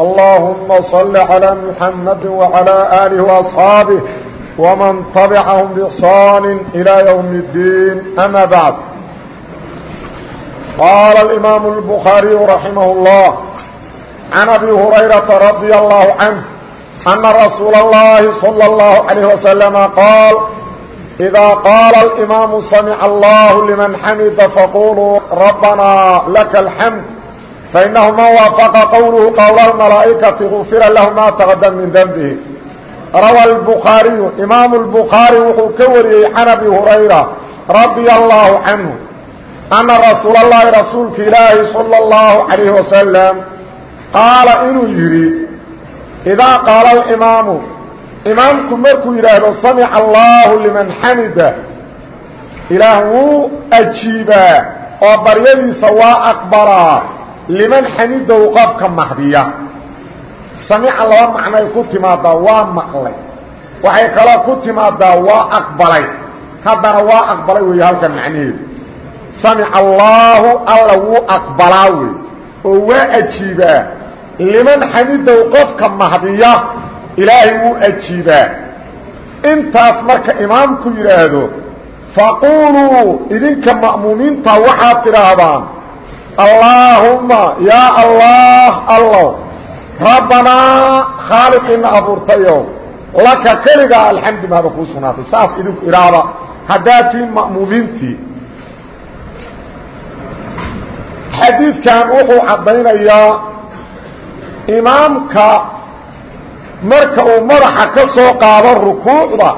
اللهم صل على محمد وعلى آله وأصحابه ومن طبعهم بإحصان إلى يوم الدين أما بعد قال الإمام البخاري رحمه الله عن أبي هريرة رضي الله عنه أن رسول الله صلى الله عليه وسلم قال إذا قال الإمام سمع الله لمن حمد فقولوا ربنا لك الحمد فإنه من وافق قوله قول الملائكة غفر له ما تقدم من ذنبه روى البخاري إمام البخاري وxuu ka wariyey عن أبي هريرة رضي الله عنه أن رsuuل اللhi رasuulka ilaahi صلى الله عليه وسلم qاaلa inuu yidhi إdaa qاaل الإmaamu imaamku markuu yidhaahdo samع الlah لمن xamida ilaah wuu أjiibaa oo baryadiisa waa أqبلaa liman xamidow qofka mahdiya. Samica laba macnay ku timaadaa waa maqlay. Waxay kaloo ku timaadaa waa aqbalay. Haddana waa aqbalay weeye halkan macnaheedu samica allaahu alla wuu aqbalaa wey oo waa ajiibaa. Liman xamidow qofka mahdiya ilaahay wuu ajiibaa. Intaas marka imaamku yidhaahdo faquuluu idinka ma'muumiinta waxaad tidhaahdaan allaahumma yaa allah allow rabbanaa khaaliqiina abuurtayow laka keligaa alxamdu mahaba kuu sugnaatay saas idinku idhaahda haddaad tiin ma'muumiintii xadiidkan wuxuu caddaynayaa imaamka marka uu madaxa ka soo qaado rukuucda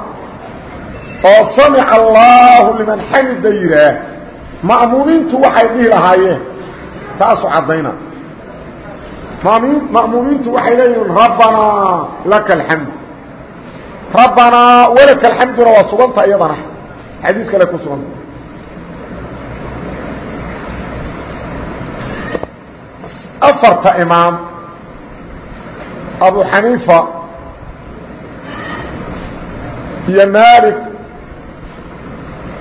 oo samica allaahu liman xamida yidhaah. Ma'muumiintu waxay dhihi lahaayeen taasuu caddayna. Ma'muumiintu waxay leeyihiin rabbanaa laka alxamd rabbanaa walaka alxamduna waa suganta iyadana. Xadiis kale ku suganta afarta imaam abu xaniifa iyo maalik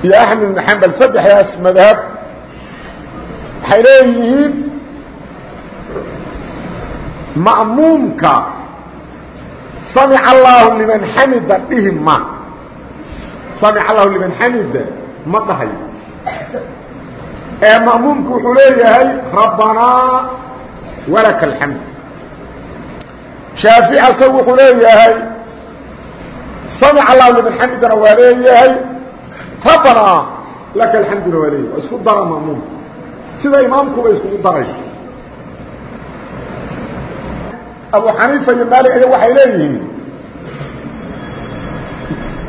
iyo axmed ibn xambal saddexdaas madhab waxay leeyihiin ma'muumka samica allaahu liman xamida dhihi ma samica allahu liman xamida ma dhahayo ee ma'muumku wuxuu leeyahay rabbanaa walaka alxamd. Shaafici asagu wuxuu leeyahay samica allahu liman xamidana waa leeyahay rabbanaa laka alxamduna waa leeyahay. Isku dara ma'muumka sida imaamkuba iskugu darayso abu xaniifa iyo maalik aya waxay leeyihiin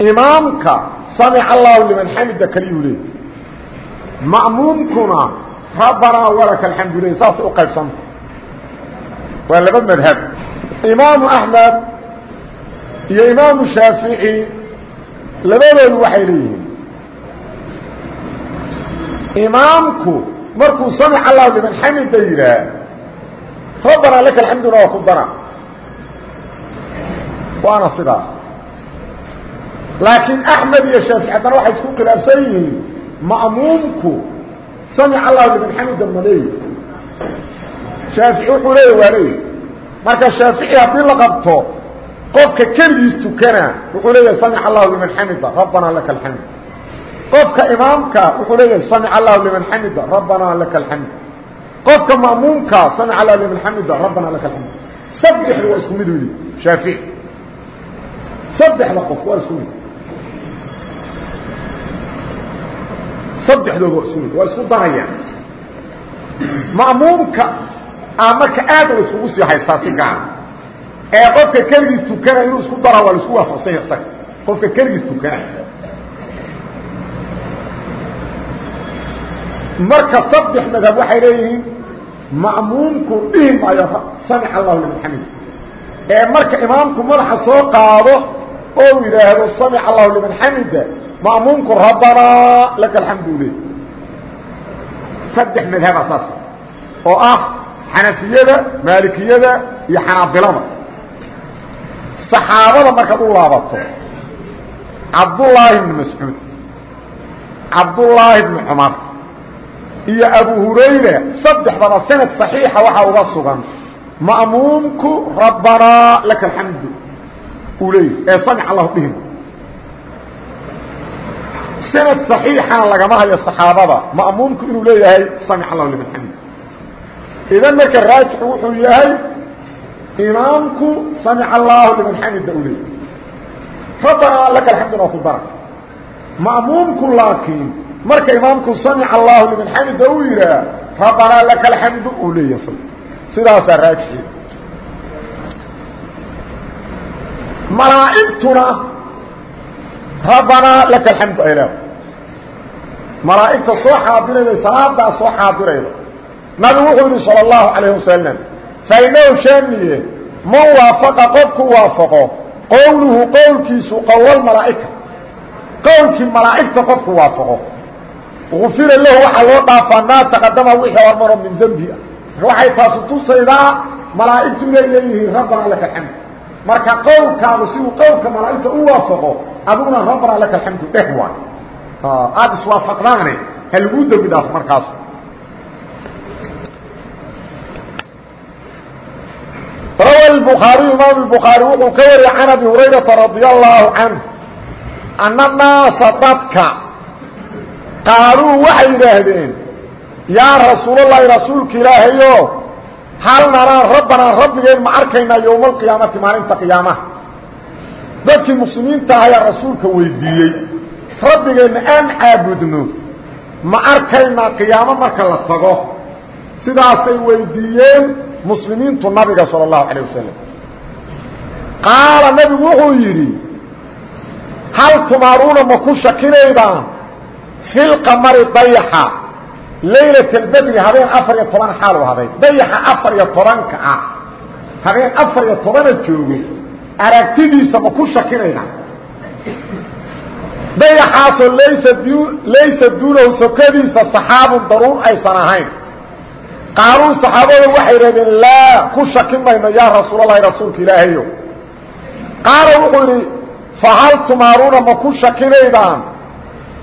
imaamka samica allahu liman xamida kaliyuu leey ma'muumkuna rabbanaa walaka alxamdu ley u qaybsanta waa laba madhab. Imaamu axmed iyo imaamu shaafici labadoodu waxay leeyihiin imaamku markuu samica allahu liman xamida yidhaah rabbanaa laka alxamduna waa ku dara waana sidaas. Laakiin axmed iyo shaafici haddana waxay isku khilaafsan yihiin ma'muumku samica allahu liman xamida ma leeyi. Shaafici wuxuu leeya waa leeyi. Marka shaafici haddii la qabto qofka keligiis tukana wuxuu leeyahay samica allahu liman xamida rabbanaa laka alxamd qofka imaamka wuxuu leeyahay samica allahu liman xamida rabbanaa laka alxamd qofka ma'muumka samica allahu liman xamida rabbanaa laka alxamd saddexda waa isku mid weli shaafici saddexda qof waa isku mid. Saddexdooda waa isku mid waa isku darayaan. Ma'muumka a marka aad la iskugu sii haystaa si gaara ee qofka keligiis tukana inuu isku dara waa la isku waafaqsanya isaga qofka keligiis tukana marka saddex madhab waxay leeyihiin ma'muumku dhihi maayo samic allahu liman xamid. Ee marka imaamku madaxa soo qaado oo yidhaahdo samic allahu liman xamida ma'muumku rabbanaa laka alxamdu saddex madhaba saas. Oo ah xanafiyada maalikiyada iyo xanaabilada. Saxaabada markaad u laabato cabdullaahi bni mascuud cabdullaahi bni cumar iyo abu hurayra saddexdaba sanad صaxiixa waxaa uga sugan. Ma'muumku rabbanaa laka alxamdu uu leeyahy ee samc allahu dhihin sanad صaxiixana lagama hayo saxaabada ma'muumku inuu leeyahay samc allahu liman xamid idan marka raajixu wuxuu yahay imaamku samc allahu liman xamida uu leeyahy rabbanaa laka alxamduna ku dara ma'muumku laakiin marka imaamku samc allahu liman xamida uu yidhaah rabbanaa laka alxamdu uu leeyahay sidaasaa raajixi. Malaa'igtuna rabbanaa laka alxamdu ay leedahay. Malaa'igta soo xaadirayda salaadaa soo xaadirayda nabigu wuxuu yidhi salى اllahu calayh wasalam fainahu shaamiye man waafaqa qofku waafaqo qowluhu qowlkiisu qowlalmalaa'ika qowlkii malaa'igta qofku waafaqo ufira lahu waxaa loo dhaafaa maa taqadama wixii hormaro min dembia ah. waxay taasu tusaydaa malaa'igtu inay leeyihiin rabbana laka alxamd marka qowlkaanu siduu qowlka malaa'igta u waafaqo adiguna rabbana laka alxamdu dheh waay aada iswaafaqdaane ha lagu dembi dhaafo markaas. Rawa bukhaariy imaam bukhaari wuxuu ka wariyey can abi hurayrata radi allaahu canه ana naasa dadka qaaluu waxay yidhaahdeen yaa rasuulalahi rasuulka ilaahayo hal naraan rabbanaan rabbigeen ma arkaynaa yowma alqiyaamati maalinta qiyaamaha dadkii muslimiinta ahayaa rasuulka weydiiyey rabbigeenna aan caabudno ma arkaynaa qiyaamo marka la tago sidaasay weydiiyeen muslimiintu nabiga sala allahu calayh wasalam qaala nabigu wuxuu yidhi hal tumaaruuna ma fi lqamari dayaxa laylat اlbedri habeen afar iyo toban xaalu haday dayaxa afar iyo tobanka ah habeen afar iyo tobana joogo aragtidiisa ma ku shakinayna dayaxaasoo laysa laysa duunahu sokadiisa saxaabun daruur aysan ahayn qaaluu saxaabada waxay idhahdeen laa ku shaki mayno yaa rasuulalahi rasuulka ilaahayo qaala wuxuu yidhi fahal tumaaruuna ma ku shakinaydaan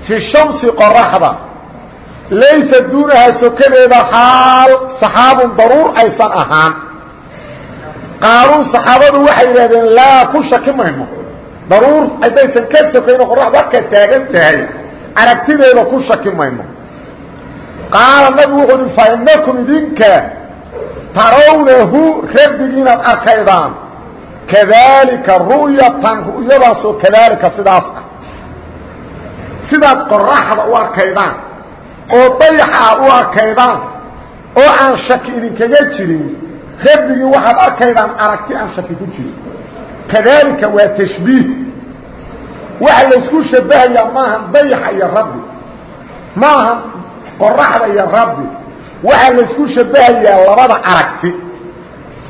fi shamsi qoraxda laysa duunahaa sokadeeda xaal saxaabun daruur aysan ahaan qaaluu saxaabadu waxay yidhahdeen laa ku shaki mayno daruur haddaysan ka sokayno qoraxdu halkaas taagan tahay aragtideeda ku shaki mayno qaala nabigu wuxuu uhi fainakum idinka tarawnahu rabbigii inaad arkaydaan kadaalika ru'yatan ru'yadaasoo kadaalika sidaas ah sidaad qoraxda u arkaydaan oo dayaxa aad u arkaydaan oo aan shaki idinkaga jirin rabbigii waxaad arkaydaan aragti aan shaki ku jirin. Kadaalika waa tashbiih. Waxa laysku shabahayaa maahan dayaxa iyo rabbi. Maahan qoraxda iyo rabbi. Waxaa laysku shabahayaa labada aragti.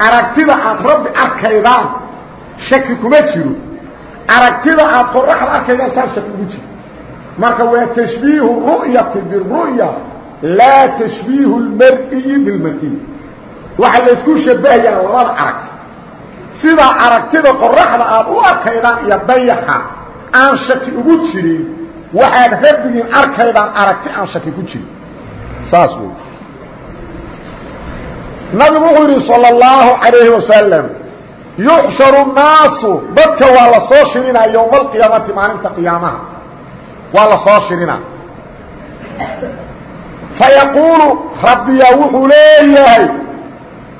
Aragtida aad rabbi arkaydaan shaki kuma jiro. Aragtida aad qoraxda arkaydaan taa shaki ugu jiro marka waa tashbiihu ru'yati biru'ya laa tashbiihu lmar'iyi bilmar'iy waxaa laysku shabahayaa labada aragti sidaa aragtida qoraxda aad u arkaydaan iyo dayaxa aan shaki ugu jirin waxaad rabbigiin arkaydaan aragti aan shaki ku jirin saas wey nabigu wuxuu yidhi salى اllahu عalayhi wasalam yuxsharu الnaasu dadka waa la soo shirinaa yowma alqiyaamati maalinta qiyaamaha waa la soo shirinaa fayaquulu rabbiyaa wuxuu leeyahay.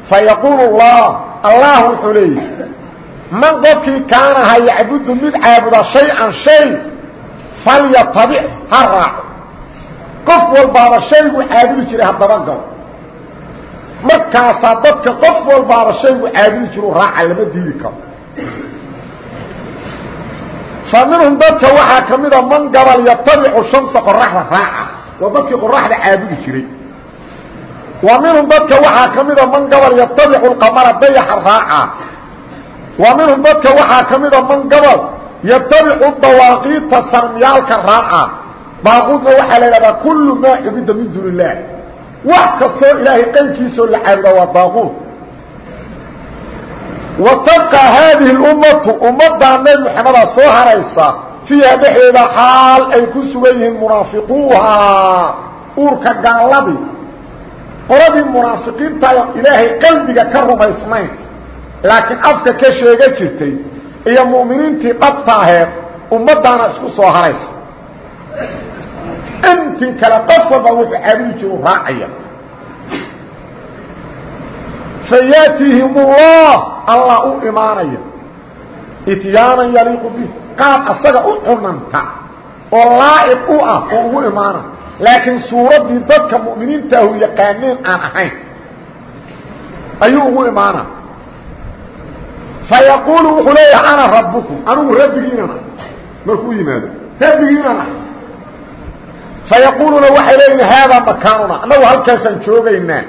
Fayaquulu اllah allah wuxuu leeyahay. Man qofkii kaanaha yacbudu mid caabuda shay-an shay falyatabic ha raaco. Qof walbaaba shaygu caabudi jiray haddaba galo. Markaasaa dadka qof walbaaba shaygu caabudi jiru raaca lama diidi karo fa minhum dadka waxaa ka mida man gabal yatabicu shamsa qoraxda raaca. Waa dadkii qoraxda caabudi jiray. Wa minhum dadka waxaa ka mida man gabal yatabicu lqamara dayaxa raaca. Wa minhum dadka waxaa ka mida man gabal yatabicu dawaaqiita sanamyaalka raaca. Daaquudna waxaa la idhahdaa kullu maa cubida min duuni illaah wax kastoo ilaahay qayrkiisoo la caabudaa waa daaquud wa tabqa haadihi اlummatu ummaddaa nebi moxamedaa soo haraysa fiiha dhexdeeda xaal ay ku sugan yihiin munaafiquuhaa uurka gaaladii qoladii munaafiqiintayo ilaahay qalbiga ka rumaysnayn. Laakiin afka ka sheega jirtay iyo mu'miniintii dhabta aheed ummaddaana isku soo haraysa. Intii kale qof walba wuxuu caabudi jiru raacaya. Fayaatihim ullah allah u imaanaya. Ityaanan yaliiqu bih qaab asaga u cunanta oo laa'iq u ah oo ugu imaana. Laakiin suuraddii dadka mu'miniintaahu yaqaaneen aan ahayn ayuu ugu imaana fayaquulu wuxuu leeyahay ana rabbukum. Anigu rabbigiinan ah markuu yimaado. Rabbigiinan ah fayaquuluuna waxay leeyihiin haadaa makaanuna annagu halkaasaan joogaynaa.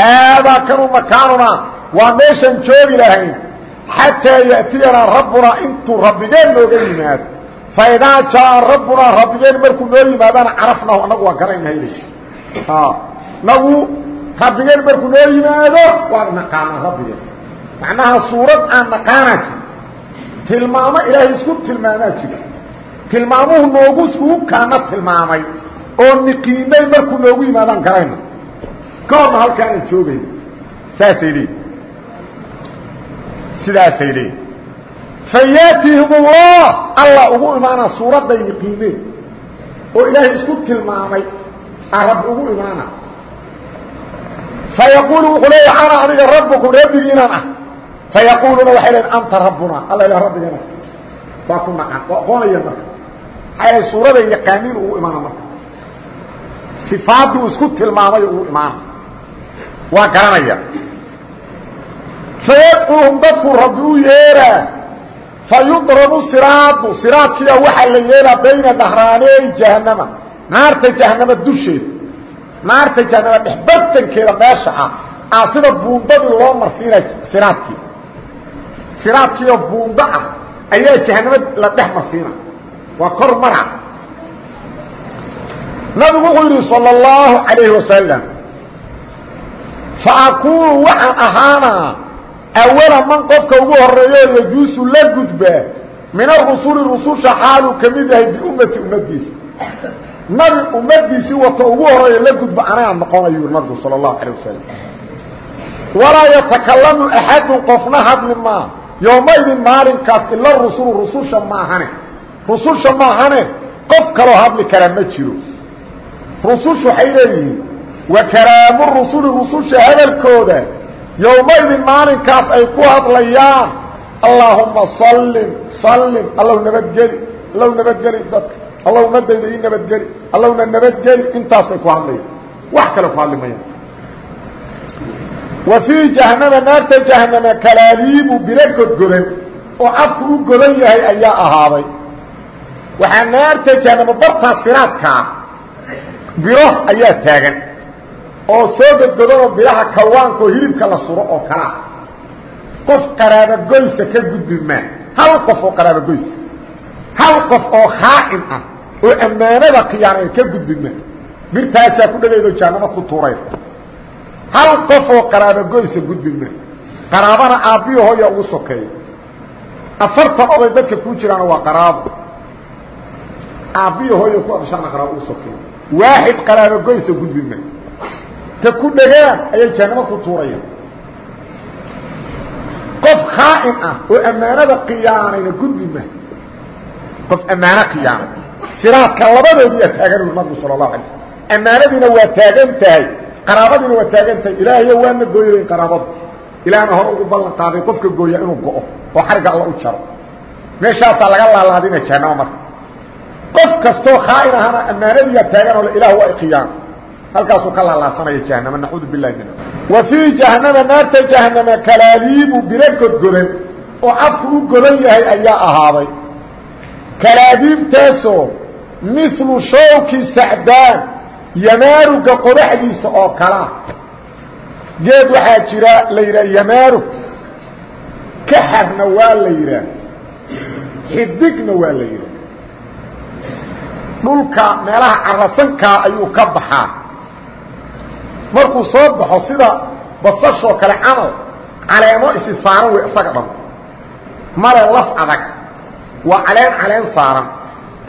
Haadaa kanu makaanunaa waa meeshaan joogi lahayn xataa ya'tiyanaa rabbunaa intuu rabbigeen nooga yimaado. Faidaa jaa rabbunaa rabbigeen markuu noo yimaadana carafnahu annagu waa garanayna nagu rabbigeen markuu noo yimaado waa naqaanaa rabbigeen. Macnaha suurad aan naqaanaa jir. Tilmaamo ilaahay isku tilmaamaa jira tilmaamuhu noogu iskugu kaana tilmaamay oo niqiinay markuu noogu yimaadaan garayna ka horna halkaanaan joogayna saasay leeyiin sidaasay leeyiin fayaatihim ullah allah ugu imaana suuradday niqiineen oo ilaahay isku tilmaamay a rabbi ugu imaana. Fayaquulu wuxuu leeya ana aniga rabbukum rabbigiinaan ah. Fayaquuluuna waxay leein anta rabbuna alla ilah rabbigeena. Waa ku naqan waa aqoonayeen marka. Maxaa suuraday yaqaaniin ugu imaana marka. Sifaaddii uu isku tilmaamay ugu imaana. Waa garanaya fayadcuuhum dadkuu rabbi u yeeraa fayudrabu siraadu siraadkiia waxaa la yeelaa bayna dahraaneey jahanama naarta jahanama dusheeda naarta jahanama dhexbartankeeda meesha ah aa sida buundadii loo marsiinay siraadkii siraadkiioo buundo ah ayaa jahanamo la dhex marsiina waa kor mara nabigu wuxuu yidhi salى اllahu عalayhi wasalam faakunu waxaan ahaanaa awala man qofka ugu horeeyo yajuusu la gudbaa min arusuli rususha xaaluu ka mid yahay biummati ummadiisa nabi ummadiisii wato ugu horeeyo la gudba anagaa noqonayu nabigu salى اlahu alيه wasalam walaa yatakalamu axadun qofna hadli maa yowmaydin maalinkaas ila rusulu rususha maahane rususha maahane qof kaloo hadli karaa ma jiro rusushu waxay leeyihiin wa kalaamu rusuli rususha hadalkooda yowmaydin maalinkaas ay ku hadlayaan allaahuma sallim sallim allow nabadgeli allow nabadgeli dadka allow madayda ii nabadgeli allowna nabadgeli intaasay ku hadlayaan wax kale ku hadli mayaan wa fii jahanama naarta jahanama kalaaliibu biro godgodan oo afku u godan yahay ayaa ahaaday waxaa naarta jahanama bartaas firaadkaa biro ayaa taagan oo soo godgodanoo biraha kawaanka oo hilibka la suro oo kalaa qof qaraabogoysa ka gudbi hal qof oo qaraabogoysa hal qof oo khaa'in ah oo ammaanada khiyaanay ka gudbi maa ku dhagaydoo jaanamo ku tuuray. Hal qof oo qaraabogoysa gudbi maa qaraabana aabbiyo hooya ugu sokeeya afartan oday dadka kuu jiraana waa qaraabo. Aabbiyo hooya ku abshaana qaraabo ugu sokeeya waaxid qaraabogoysa gudbi maa ta ku dhegaan ayay jaanamo ku tuurayaan. Qof khaa'in ah oo ammaanada khiyaanayna gudbi ma qof ammaano khiyaanay siraadka labadoodiyaa taagan ui nabigu sala allahu alay slam ammaanadiina waa taagan tahay qaraabadiina waa taagan tahay. Ilaahayo waana gooyadayn qaraabadu ilaahna hore ugu ballan qaaday qofka gooya inuu go'o oo xarigga alla u jaro. Meeshaasaa laga laalaadina jahanamo marka. Qof kastoo khaa'in ahana ammaanadiyaa taagan oo ilaah waa khiyaano halkaasuu ka laalaasanaya jahanama nacuudu bilahi min wa fii jahanama naarta jahanama kalaaliibu biro godgodan oo afku u godan yahay ayaa ahaaday. Kalaabiibtaasoo milu shawki sacdaan yamaaruga qodaxdiisa oo kalaa geed waxaa jira la yidhaha yamaarug. Kaxarna waa la yidhaah xidigna waa la yidhaha. Dhulka meelaha carasankaa ayuu ka baxaa markuu soo baxo sida basashoo kale camal caleemo isi saaran wey isaga dhan. Male laf adag waa caleen caleen saaran.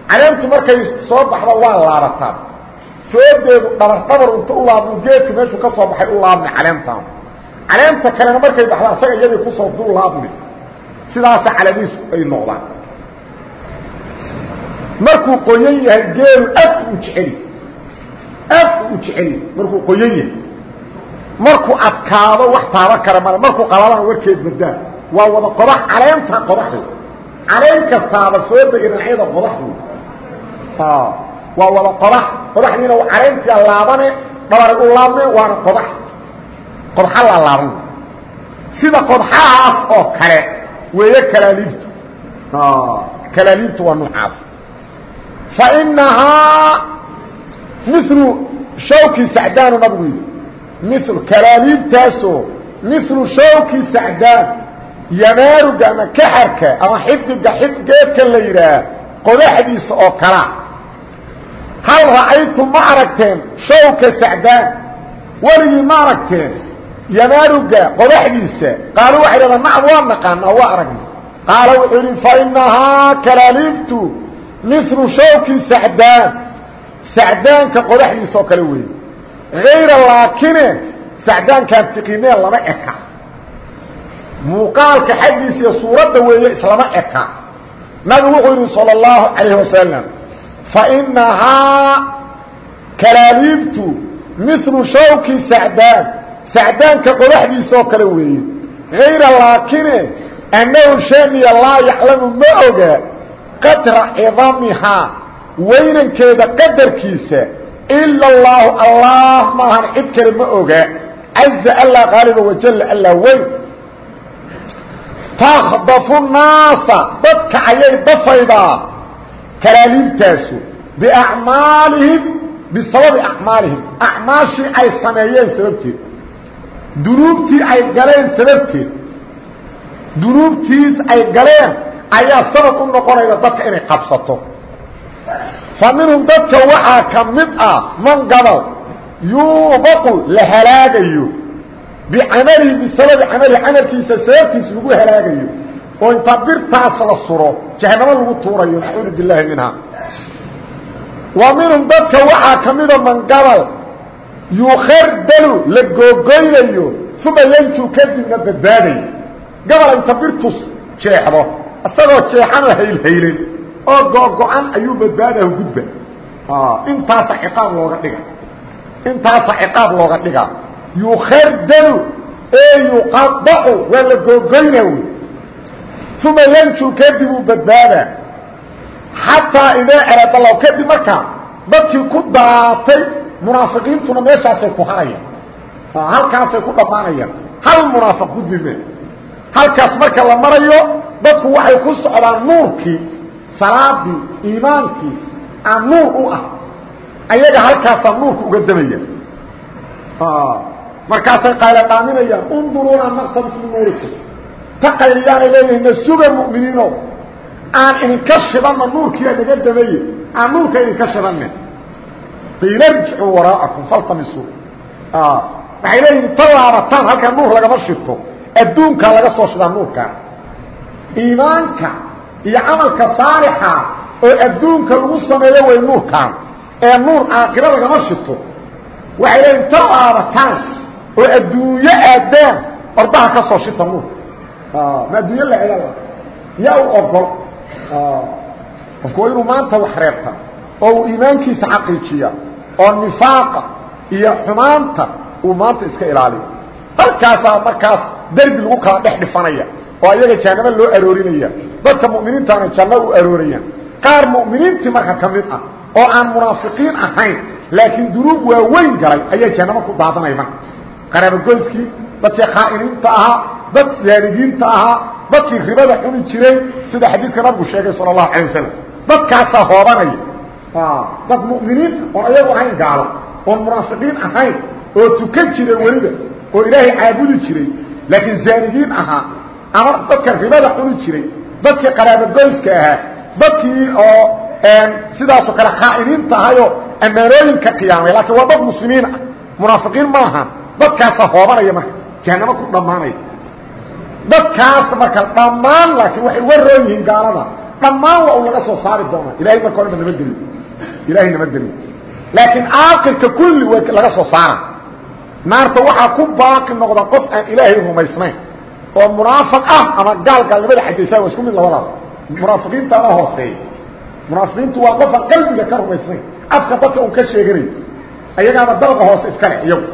Caleentu markay soo baxdo waa laabataa foodeedu dhabar dhabar inta u laabmu geedka meeshuu ka soo baxay u laabmi caleentaan caleenta kalena markay baxdo asaga iyadii ku soo dul laabmi. Sidaasa calamihiisu ay noqdaan. Markuu qoyan yahay geelu af u jeceli af u jeceli markuu qoyan yahay. Markuu adkaado wax taaba kara male markuu qalalana warkeed badaa waa wada qodax caleenta qodaxda caleen kastaaba sooda iyo dhinacyada qodaxdu. Waa wada qodax qodaxdiina caleentia laabane dhabaray u laabne waana qodax. Qodxa la laaban. Sida qodxahaas oo kale weeye kalaaliibtu. Kalaaliibtu waa noocaas. Fa inahaa milu shawki sacdaanu nabigu yidhi. Mil kalaaliibtaasoo milu shawki sacdaan. Yamaaruga ama kaxarka ama xidiga geedka la yidhaah qodaxdiisa oo kala. Hal ra'aytu ma aragteen shawka sacdaan? Weligii ma aragteen yamaaruga qodaxdiisa? Qaalu waxay dhahdaan nacam waa naqaanaa waa aragna. Qaala wuxuu yidhi fainahaa kalaaliibtu milu shawki sacdaan sacdaanka qodaxdiisa oo kale weeye. Hayra laakine sacdaankaan tiqinee lama eka. Muuqaalka xaggiisa iyo suuradda weeye islama eka. Nabigu wuxuu yidhi salى اllahu calayh wasalam fainahaa kalaaliibtu milu shawki sacdaan. Sacdaanka qodaxdiisa oo kale weeye. Hayra laakine annahu shaniya laa yaclamu ma oga qadra cidamihaa weynankeeda qadarkiisa ila اllaahu allah maahan cid kale ma oga. Caza alla qaaliba wajalla alla weyn. Takdafu naasa dadka ayay dafaydaa kalaaliibtaasu biacmaalihim bisababi acmaalihim. Acmaashii ay sameeyeen sababteed dunuubtii ay galeen sababteed dunuubtiis ay galeen ayaa sabab u noqonayda dadka inay qabsato fa minhum dadka waxaa ka mid ah man gabal yuubaqu la halaagayo. Bicamalihi bisababi camalihi camalkiisa sababtiis lagu halaagayo. Oo inta birtaas la suro jahanamo lagu tuurayo nacuudu bilaahi minha. Wa minhum dadka waxaa ka mida man gabal yukhardalu la googoynayo uma yanjuu kadibna badbaadayo. Gabal inta birtus jeexdo isagoo jeexano haylhaylan oo googo-an ayuu badbaadahu gudba. Intaasa ciqaab looga dhiga. Intaasa ciqaab looga dhiga. Yukhardalu ee yuqadacu waa la googoyna wy uma yanjuu kadib uu badbaadaa. Xataa idaa araadalaw kadib markaa dadkii ku daatay munaafiqiintuna meeshaasay ku harayaan halkaasay ku dhammaanayaan hal munaafiq gudbime. Halkaas marka la marayo dadku waxay ku socdaan nuurkii salaadii iimaankii aan nuur u ah. Ayaga halkaasaa nuurka uga damaya. Markaasay qayla dhaaminayaan unduruuna naqtabis min nuurikum ta qayliyaanay leeyihiin na suga mu'miniino aan idinka shidanna nuurkiiaa naga damaye aan nuurka idinka shidanne qiila irjicuu waraa'akum faltamisuu waxay leeyihiin ta laabataan halkaa nuur lagama shito adduunkaa laga soo shidaa nuurkaa iimaanka iyo camalka saalixa oo adduunka lagu sameeyo way nuurkaan. Ee nuur aakhiro lagama shito waxay leeyihiin ta laabataan oo adduunyo aadaan ordaha ka soo shita nuur. Ma adduunyo la cela yaa u ogol. Qofku waa inuu maanta wax reebta oo uu iimaankiisa xaqiijiya oo nifaaqa iyo xumaanta uu maanta iska ilaaliyo. Halkaasaa markaas derbi lagu kala dhex dhifanaya oo ayaga jahanamo loo aroorinaya. Dadka mu'miniintaana janno u aroorayaan. Qaar mu'miniintii marka ka mid ah oo aan munaafiqiin ahayn laakiin dunuub waaweyn galay ayaa jahanamo ku daadanaya marka qaraabogoyskii dadkii khaa'iniinta ahaa dad saanigiinta ahaa dadkii ribada cuni jiray sida xadiiska nabigu sheegay sala allahu calay wasalam dadkaasaa dad mu'miniin oon ayagu ahayn gaalo oon munaafiqiin ahayn oo tukan jiray weliba oo ilaahay caabudi jiray laakiin zaanigiin ahaa ama dadka ribada cuni jiray dadkii qaraabogoyska ahaa dadkii oo sidaasoo kale khaa'iniinta ahayoo ammaanooyinka qiyaamay laakiin waa dad muslimiin ah. Munaafiqiin maaha dadkaasa hoobanaya marka jahanamo ku dhammaanaya. Dadkaas marka dhammaan laakiin waxay uga roon yihiin gaalada. Dhammaan waa u laga soo saari doonaa. Ilahay marka horeba nabadgeliyo ilahay nabadgeliyo laakiin aakirka kulli way laga soo saara. Naarta waxaa ku baaqi noqda qof aan ilaahay rumaysnayn oo munaafaq ah ama gaal gaalnimada xadeysaan waa isku mid labadaas munaafiqiintaana hooseeya munaafiqiintu waa qofka qalbiga ka rumaysnay afka dadka uu ka sheeganayo. Ayagaana dalqa hoose iska leh iyagu.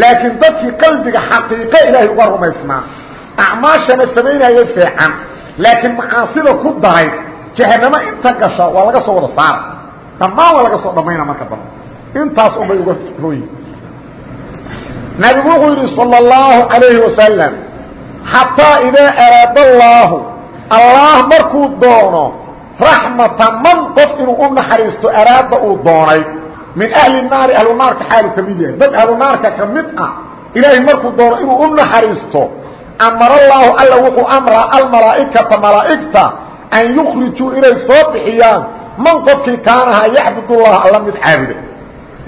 Laakiin dadkii qalbiga xaqiiqo ilaahay uga rumaysnaa. Acmaashana samaynaayo feecan laakiin macaasida ku daray jahanamo inta gasha waa laga soo wada saara. Dhammaan waa laga soo dhammayna marka dambe intaas unbay uga hooyi nabigu wuxuu yidhi salى اllahu alayhi wasalam xataa idaa araada allaahu allah markuu doono raxmata man qof inuu u naxariisto araada uu doonay min ahli naari ahlu naarka xaalu ka mid yahay. Dad ahlu naarka ka mid ah ilaahay markuu doono inuu u naxariisto amar allaahu alla wuxuu amraa almalaa'ikata malaa'igta an yukhrijuu inay soo bixiyaan. Man qofkii kaanahaa yacbudullaha alla mid caabuda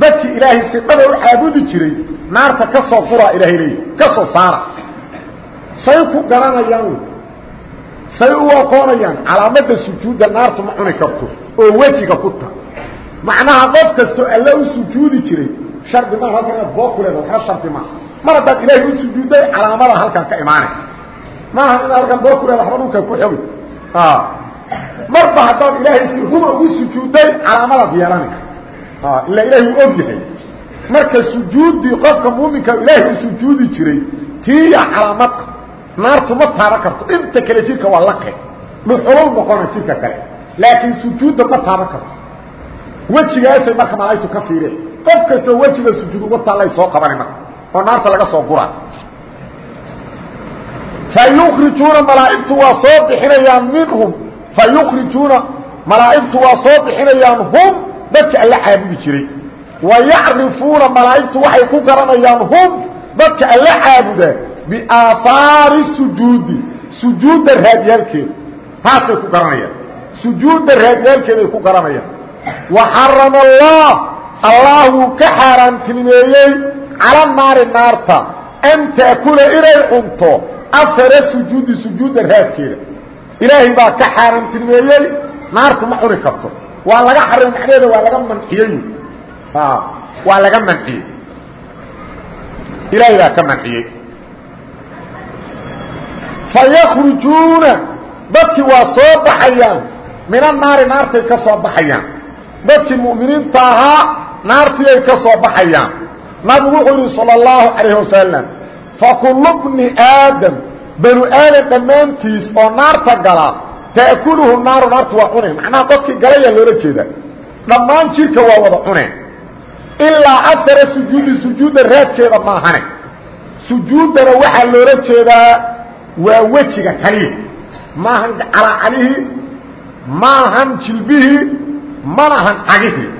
dadkii ilaahay si dhaba u caabudi jiray naarta ka soo furaa ilaahay leeya ka soo saara say ku garanayaan. Say u aqoonayaan. Calaamadda sujuudda naartu ma cuni karto oo wejiga ku ta macnaha qof kastoo alle u sujuudi jiray shardi maa halkan inaad boo ku leeda waxba shardi maa mar haddaad ilaahay u sujuudday calaamada halkan ka imaanaysa maaha inaad halkan boo ku leeda waxba dhulka ku xogi. Marba haddaad ilaahay si ruma ugu sujuudday calaamadaad yeelanaysa ila ilaahay uu og yahay. Marka sujuuddii qofka muuminka ilaahay u sujuudi jiray tiiya calaamadka naartu ma taaban karto. Inta kale jirka waa laqe. Dhuxulow noqona jirka kale. Laakiin sujuudda ma taaban karto. Wejigaasay marka malaa'igtu ka fiireen. Qof kastoo wejiga sujuud uga taallay soo qabani marka oo naarta laga soo gura fayukrijuuna malaa'igtu waa soo bixinayaan minhum. Fayukrijuuna malaa'igtu waa soo bixinayaan hum. Dadka alla caabudi jiray. Wa yacrifuuna malaa'igtu waxay ku garanayaan hum. Dadka alla caabuda biaahaari sujuudi sujuudda raadyaalkeeda taasay ku garanayaan sujuudda raadyaalkeeday ku garanayaan wa xarama allah allah wuu ka xaaraantinimeeyey cala naari naarta an taakula inay cunto afara sujuudi sujuudda raadkeeda ilaahay baa ka xaaraantinimeeyey naartu ma cuni karto waa laga xarimay macnaheeda waa laga manciyey waa laga manciyey ilaahay baa ka manciyey fayakrujuuna dadkii waa soo baxayaan. Min annaari naartay ka soo baxayaan. Dadkii mu'miniinta ahaa naartii ay ka soo baxayaan. Nabigu wuxuu yidhi salى اllahu calayh wasalam fakulu bni aadam banu aadam dhammaantiis oo naarta gala taakuluhu naaru. Naartu waa cuneen. Macnaha qofkii galayaa loola jeeda dhammaan jirka waa wada cuneen. Ilaa asara sujuudi sujuudda raadkeeda maahane. Sujuuddana waxaa loola jeedaa waa wejiga kaliya. Maahan calacalihii maahan jilbihii malahan cagihii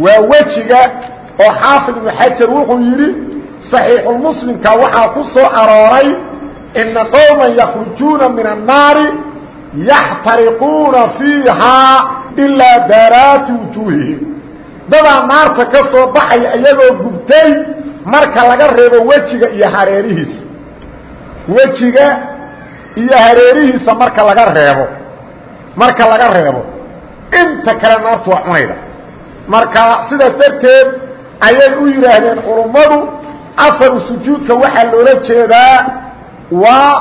waa wejiga oo xaafid ibnu xajar wuxuu yidhi saxiixulmuslimka waxaa ku soo arooray ina qowman yakhrujuuna min annaari yaxtariquuna fiihaa ilaa daaraati wujuuhihim. Dadaa naarta ka soo baxaya iyagoo gubtay marka laga reebo wejiga iyo hareerihiisa. Wejiga iyo hareerihiisa marka laga reebo. Marka laga reebo. Inta kale naartu waa cunayda. Marka sidaas darteed ayay u yidhaahdeen culummadu afaru sujuudka waxaa loola jeedaa waa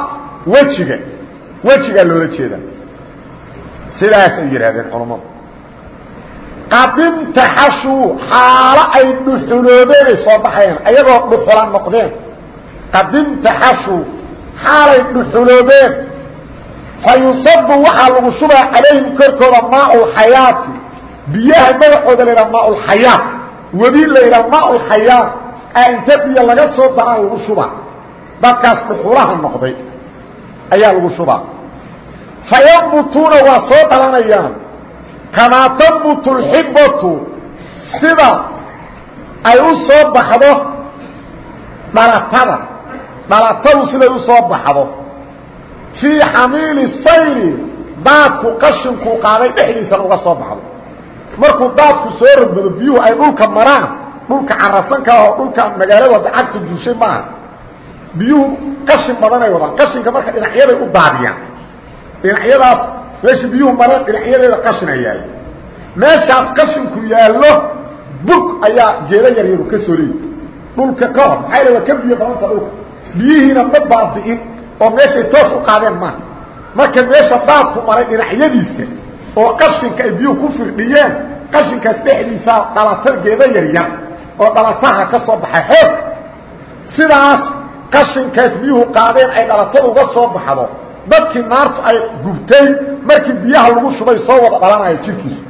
wejiga. Wejigaa loola jeedaa. Sidaas ay yidhahdeen culummadu qadimtaxashuu xaalo ay dhuxuloobeen ay soo baxayaan ayagoo dhuxula noqdeen. Qadimtaxashuu xaalay dhuxuloobeen. Fa yusabu waxaa lagu shubaa calayhim korkooda maaulxayaati biyaha magacooda la yidhaha maaulxayaat webi la yidhaha maaulxayaat a inta biyo laga soo daraa lagu shubaa. Dadkaas dhuxulaha noqday ayaa lagu shubaa. Fa waa soo dhalanayaan. Kamaa tambutu lxibatu sida ay u soo baxdo dhalatada dhalatadu siday u soo baxdo. Fii xamiili sayli daadku qashinkuu qaaday dhexdiisana uga soo baxdo. Markuu daadku soo rogmado biyuhu ay dhulka maraan. Dhulka carasanka oo dhulka magaalada dacagta guushay maaha. Biyuhu qashin badanay wadaan. Qashinka marka dhinacyaday u daadiyaan dhinacyadaas meesha biyuhu mareen dhinacyadeeda qashina yaalo meeshaas qashinku yaallo bug ayaa jeedo yaryaru ka soo leeyi dhulka ka hor maxay la ka biyo badanta dhulka biyihiina ma baabi'in oo meeshay toos u qaadeen maaha marka meesha daadku maray dhinacyadiisa oo qashinka ay biyuhu ku firdhiyeen qashinkaas dhexdiisaa dhalata geedo yaryar oo dhalataha ka soo baxay xoog. Sidaas qashinkaas biyuhu qaadeen ay dhalatada uga soo baxdo. Dadkii naartu ay gubtay markii biyaha lagu shubay soo wada dhalanaya jirkiisu.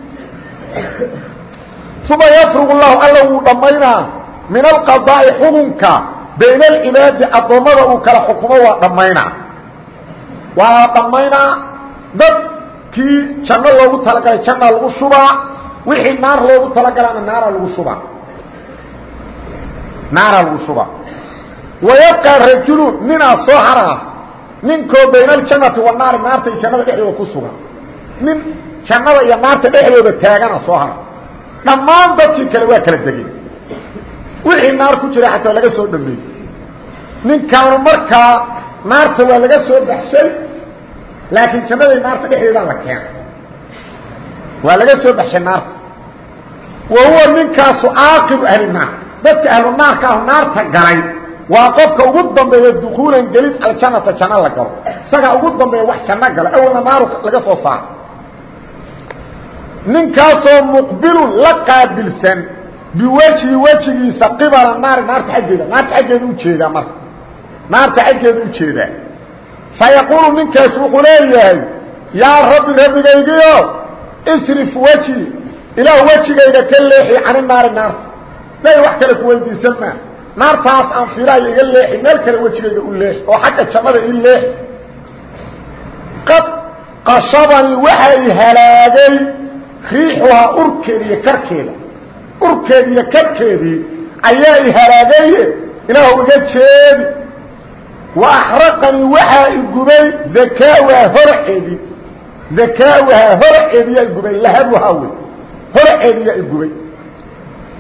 Uma yafruq lahu alla wuu dhammaynaa min alqadaa'i bayna alcibaadi addoommada uu kala xukumo waa dhammaynaa waa dhammaynaa dadkii janno loogu talagalay jannaa lagu shubaa wixii naar loogu talagalaana naaraa lagu shubaa naaraa lagu shubaa wayabqaa rajulu ninaa soo haraa ninkoo bayna aljannati wanaari naarta iyo jannada dhexdooda ku sugan nin jannada iyo naarta dhexdooda taagana soo hara dhammaan dadkii kale waa kala degay wixii naar ku jira xataa laga soo dhameeyey ninkaanu markaa naarta waa laga soo baxshay laakiin jannaday naarta dhexdeedaa la keenay. Waa laga soo baxshay naarta. Wa huwa ninkaasu caaqibu ahli naar. Dadka ahlu naarka ahu naarta galay waa qofka ugu dambeeya dukuulan gelid aljanata janno la galo. Isagaa ugu dambeeya wax janno gala awalna naaru laga soo saaro. Ninkaasoo muqbilun la qaabilsan biwejhi wejigiisa qibala naari naarta xaggeeda naarta xaggeeda u jeedaa marka. Naarta xaggeeda u jeedaa fayaquulu ninkaas wuxuu leeyahay yaa rabbi rabbigaygiyo isrif weji ilaah wejigayga ka leexi cani naari naarta. Nay wax kale ku weydiisan maa naartaas aan filaayo iga leexi meel kale wejigayga u leexi oo xagga jannada ii leexi. Qad qashabanii waxay halaagay riixuhaa urkeeda iyo karkeeda urkeedi iyo karkeedii ayaa i halaagaye ilaah iga jeedi. Wa axraqanii waxaa i gubay dakaawaha horaceedii dakaawaha horaceediyaa igubay lahabuhaa wey horaceediyaa igubay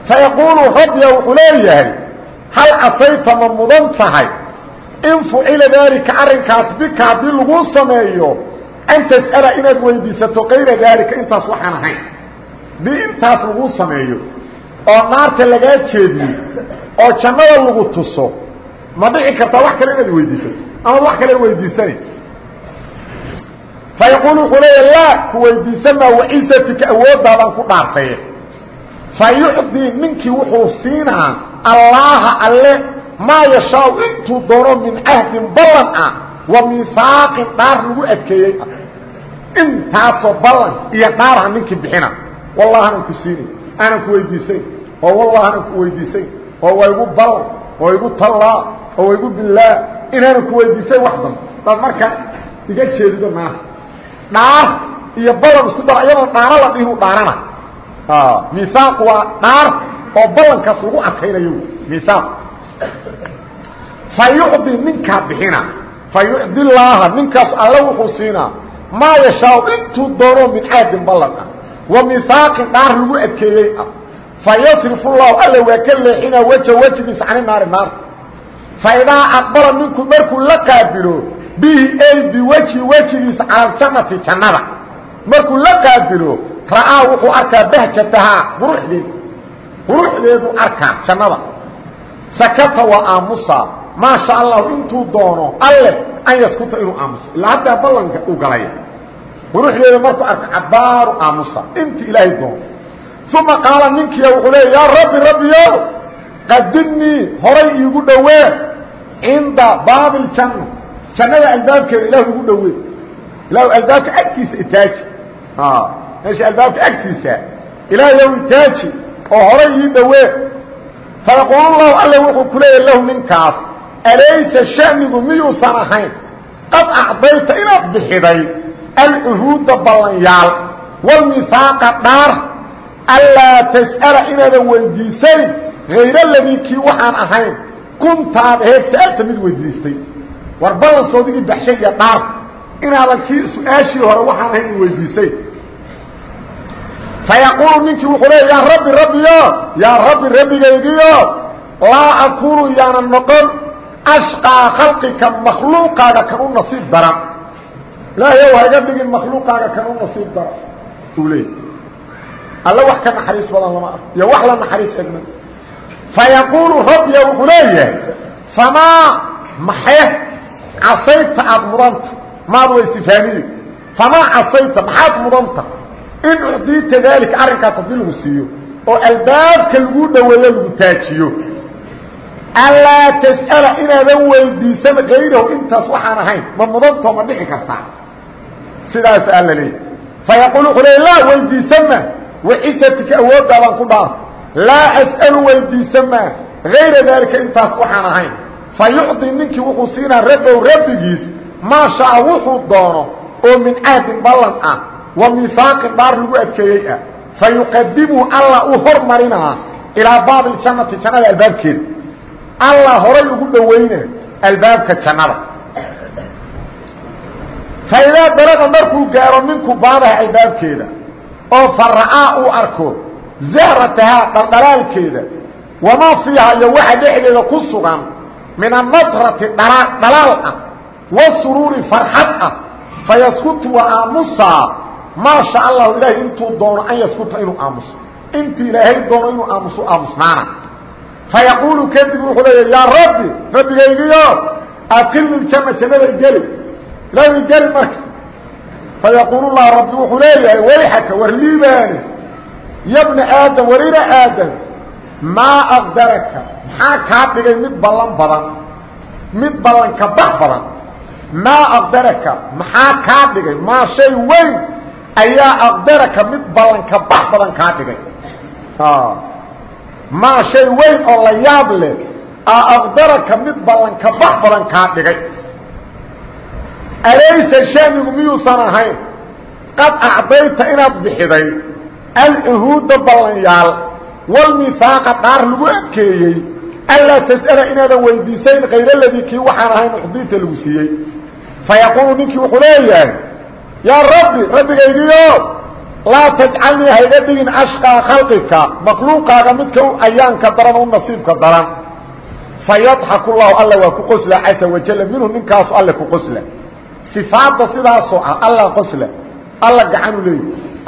fayaquulu rabbiya wuxuu leeyahay hal casayta ma mudan tahay? In fucila daalika arrinkaas bika haddii lagu sameeyo an tas'ala inaad weydiisato kayra daalika intaas waxaan ahayn. Haddii intaas lagu sameeyo oo naarta lagaa jeediyo oo jannada lagu tuso ma dhici kartaa wax kale inaad weydiisato ama wax kale weydiisani fayaquul wuxuu leeya laa ku weydiisan maa wacizatika awooddaadaan ku dhaartaye fa ninkii wuxuu siinaa allaaha alle maa yashaau intuu doono min cahdin ballan ah wa mihaaqin dhaar lagu adkeeyey. Intaasoo ballan iyo dhaarha ninkii bixina. Wallahi ku siinin aanan ku weydiisayn oo wallahi aanan ku weydiisayn oo waa igu ballan oo igu tallaa oo igu billaah inaanan ku weydiisayn wax dan daad markaa iga jeedido maaha. Dhaar iyo ballan isku dara iyadoon dhaaro la dhihin u dhaarana. Miisaaq waa dhaar oo ballankaas lagu adkaynayo miisaaq. Fa yucdi ninkaa bixina. Fa yucdi laaha ninkaas alle wuxuu siinaa. Maa yashaau intuu doono min caadin ballan ah. Wa mihaaqin dhaar lagu adkeeyey ah fa yasrifu llahu alla waa ka leexinaa weja wejigiisa cani naari naarta fa idaa aqbala ninku markuu la qaabilo bihi ay biwejhi wejigiisa cala aljannati jannada markuu la qaabilo ra'aa wuxuu arkaa bahjatahaa quruxdeedu quruxdeedu arkaa jannada sakata waa aamusaa maa sha allahu intuu doono alle an yaskuta inuu aamuso ilaa haddaa ballanka u galay quruxdeeda markuu arko cabaaru aamusa inti ilaahay doono uma qaala ninkiia wuxuu leeya yaa rabbi rabbiyo qadimnii horay iigu dhowee cinda baabi ljanna jannada albaabkeeda ilahu igu dhowee ilahu albaabka agtiisa itaaji meesha albaabka agtiisa ilaahayow itaaji oo horay ii dhowee fayaquulu lahu alle wuxuu ku leeya lahu ninkaas alaysa shanigu miyuusan ahayn qad acdayta inaad bixiday alcuhuuda ballanyaal walmihaaqa dhaar allaa tas'ala inaadan weydiisayn hayr aladii kii waxaan ahayn kuntaad aheed sa'alta mid weydiistay war ballan soodigii baxshay iyo dhaar inaadan kii su'aashii hore waxaan ahayn weydiisay fayaquulu ninkii wuxuu leeya yaa rabbi rabbiyo yaa rabbi rabbigaygiyo laa akunu yaana noqon ashqaa khalqika makhluuqaaga kan u nasiib daran ilaahay ha iga dhigin makhluuqaaga kan u nasiib daran uu leey alla wax ka naxariis badan lama arko iyo wax la naxariis egna fayaquulu rabbiya wuxuu leeyahay famaa maxe casayta aada mudanta? Maad way sifaaniye famaa casayta maxaad mudanta? In ucdiita daalika arrinkaas haddii lagu siiyo oo albaabka lagu dhoweeyo lagu taajiyo. Alaa tas'ala inaadan weydiisan kayrahu intaas waxaan ahayn ma mudantoo ma dhici kartaa. Sidaas alla leeyahy fayaquul wuxuu leey laa weydiisama wacisatika awooddaadaan ku dhaarta laa as'alu weydiisa maa hayra daalika intaas waxaan ahayn fa yucطi ninkii wuxuu siinaa rabbow rabbigiis maa shaaa wuxuu doono oo min cahdin ballan ah wa mihaaqin dhaar lagu adkeeyey ah fa yuqadimu alla u hormarinaa ilaa baabi ljannati jannada albaabkeeda alla horay ugu dhowayna albaabka jannada fa idaa daraqa markuu gaaro oo fara'aa uu arko zahratahaa dhaldhalaalkeeda wamaa fiiha iyo waxa dhexdeeda ku sugan min anadrati dhalaal ah wasuruuri farxad ah fayaskutu waa aamusaa maa sha allahu ilaahay intuu doono an yaskuta inuu aamuso. Intii ilaahay doono inuu aamuso aamusnaana. Fayaquulu kadib wuxuu leeya yaa rabbi rabbigaygiyo adkilni jannada igeli ilaah igeli marka fayaquul lah rabbi wuxuu leeyahay wayxaka war liibaane yabna aadam warina aadam maa aqdaraka maxaa kaa dhigay mid ballan badan mid ballanka bax badan maa aqdaraka maxaa kaa dhigay maa shay weyn ayaa aqdaraka mid ballanka bax badan kaa dhigay maa shay weyn oo la yaab leh a aqdaraka mid ballanka bax badan kaa dhigay alaysa shanigu miyuusan ahayn. Qad acdayta inaad bixiday alcuhuuda ballanyaal walmihaaqa dhaar lagu adkeeyey. Anlaa tas'ala inaadan weydiisayn kayr aladii kii waxaan ahayn uxdiita lagu siiyey. Fayaquulu ninkii wuxuu leeyahay yaa rabbi rabbigaygiyo laa tajcalnii hayga dhigin ashqaa khalqika makhluuqaaga midka u ayaanka daran u nasiibka daran. Fayadxaku llahu alla waa ku qosla casa wajalla minhu ninkaasu alle ku sifaadda sidaasoo ah alla qosla alla gacanu leeyi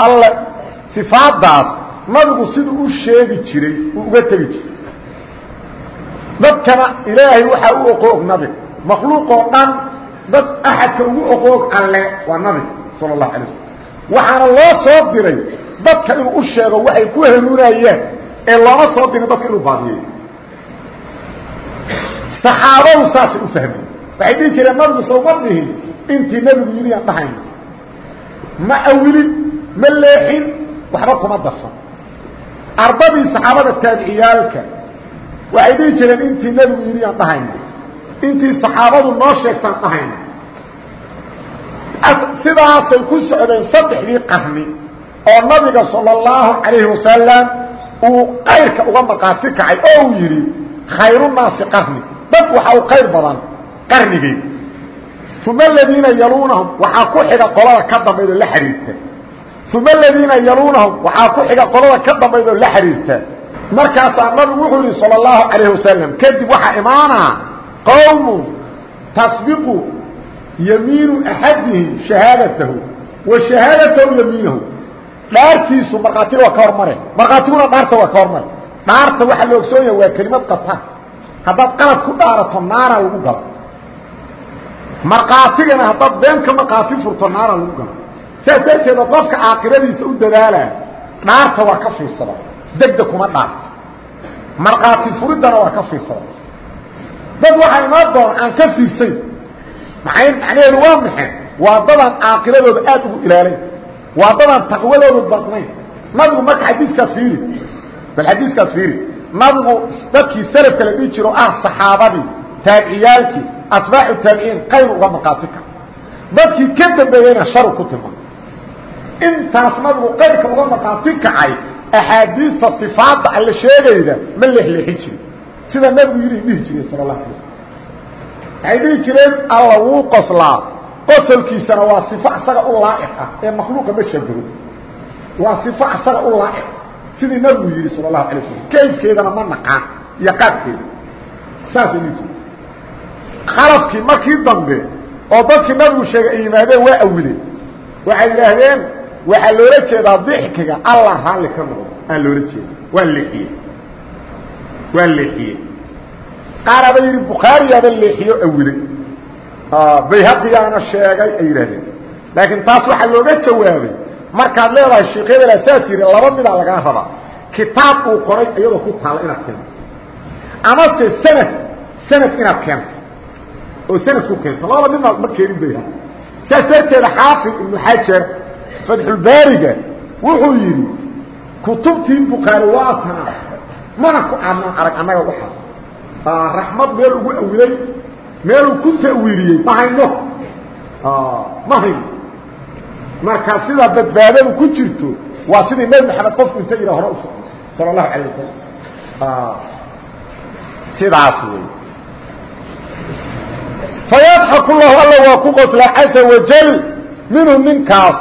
alla sifaaddaas nabigu siduu u sheegi jiray uu uga tegi jiray. Dadkana ilaahay waxaa u oqoog nabiga makhluuqoo dhan dad axadka ugu oqoog alle waa nabiga sala allahu alay waslm waxaana loo soo diray dadka inuu u sheego waxay ku hanuunayeen ee looma soo dirin dadka inuu baadiyeeyo saxaabadu saasay u fahmeen. Waxay dhihi jireen nabigu sowma dhihin intii nebigu yidhi aan dhahayno ma awilin ma leexin waxba kuma darsan ardadii saxaabada taabiciyaalka waxay dhihi jireen intii nebigu yidhi aan dhahayno intii saxaabadu noo sheegtaan dhahayno sidaasay ku socdeen saddexdii qarni oo nabiga sala allahu calayhi wasalam uu kayrka uga markhaati kacay oo uu yidhi khayrunaasi qarni. Dad waxa u qayr badan qarnigii uma aladiina yaluunahum waxaa ku xiga qolada ka dambaydoo la xiriirta uma aladiina yaluunahum waxaa ku xiga qolada ka dambaydoo la xiriirta markaasaa nabigu wuxuu yihi salى اllahu calayh wasalam kadib waxaa imaanaa qowmun tasbiqu yamiinu axadihim shahaadatahu wa shahaadatahu yamiinahu dhaartiisu markhaatiga waa ka hormare markhaatiguna dhaarta waa ka hormare dhaarta waxaa la ogsoon yaha waa kelimad qata haddaad qalad ku dhaarato naara lagu galo markhaatigana haddaad been ka markhaati furto naara lagu galo. Saas darteeda qofka caaqibadiisa u dadaalaa dhaarta waa ka fiirsada. Degdeg kuma dhaarto markhaati furiddana waa ka fiirsada. Dad waxaa imaan doona aan ka fiirsayn maay macnaheedu waa maxay? Waa dadaan caaqibadooda aad ugu ilaalayn waa dadaan taqwadoodu badnayn. Nabigu marka xadiiskaas fiiri bal xadiiskaas fiiri nabigu dadkii salafka la dhihi jiro ah saxaabadii taabiciyaalkii atbaacu taabiciin qayr uga markhaati ka dadkii ka dambeeyeyna sharu ku tilmaamay intaas nabigu qayrka uga markhaati kacay axaadiista sifaadda alle sheegayda ma leexleexin jirin sida nabigu yidhi dhihi jireen sala اlahu alay waxay dhihi jireen alla wuu qoslaa qosolkiisana waa sifo asaga u laa'iq ah ee makhluuqa ma shabaho waa sifo asaga u laa'iq sidii nabigu yidhi sala allahu alay slam kayfkeedana ma naqaan iyo qaabkeeda saasay ninku khalafkii markii dambe oo dadkii nabigu sheegay ay yimaadeen waa awileen waxay yidhaahdeen waxaa loola jeedaa dixkiga alla raalli ka noqdo. Aa loola jeeda waa leexiyey. Waa leexiyey. Qaaraba yidhi bukhaariyaaba leexiyo awilay bayhaqiyaana sheegay ay yidhahdeen laakiin taas waxaa looga jawaabay markaad leedahay sheekhyadala saas yidhi laba midaa lagaa rabaa. Kitaab uu qoray iyadoo ku taalla inaad keento. Amase sanad sanad inaad keento oo sanad ku keento. Labada midna ma keenin bayhaqi saas darteeda xaafid ibnu xajar fatxulbaariga wuxuu yidhi kutubtii bukhaari waa tanaa mana ku aanaan arag annaga waxaas raxmad meel ugu awilay meeluu ku ta'wiiliyey ma hayno? Ma hayno. Marka sidaa badbaadadu ku jirto waa sidii nebi maxamed qofku inta yidha hore u socdo sala allahu calayh wasalam sidaas wey fayadxaku lahu alla waa ku qoslaa caza wajal minhu ninkaas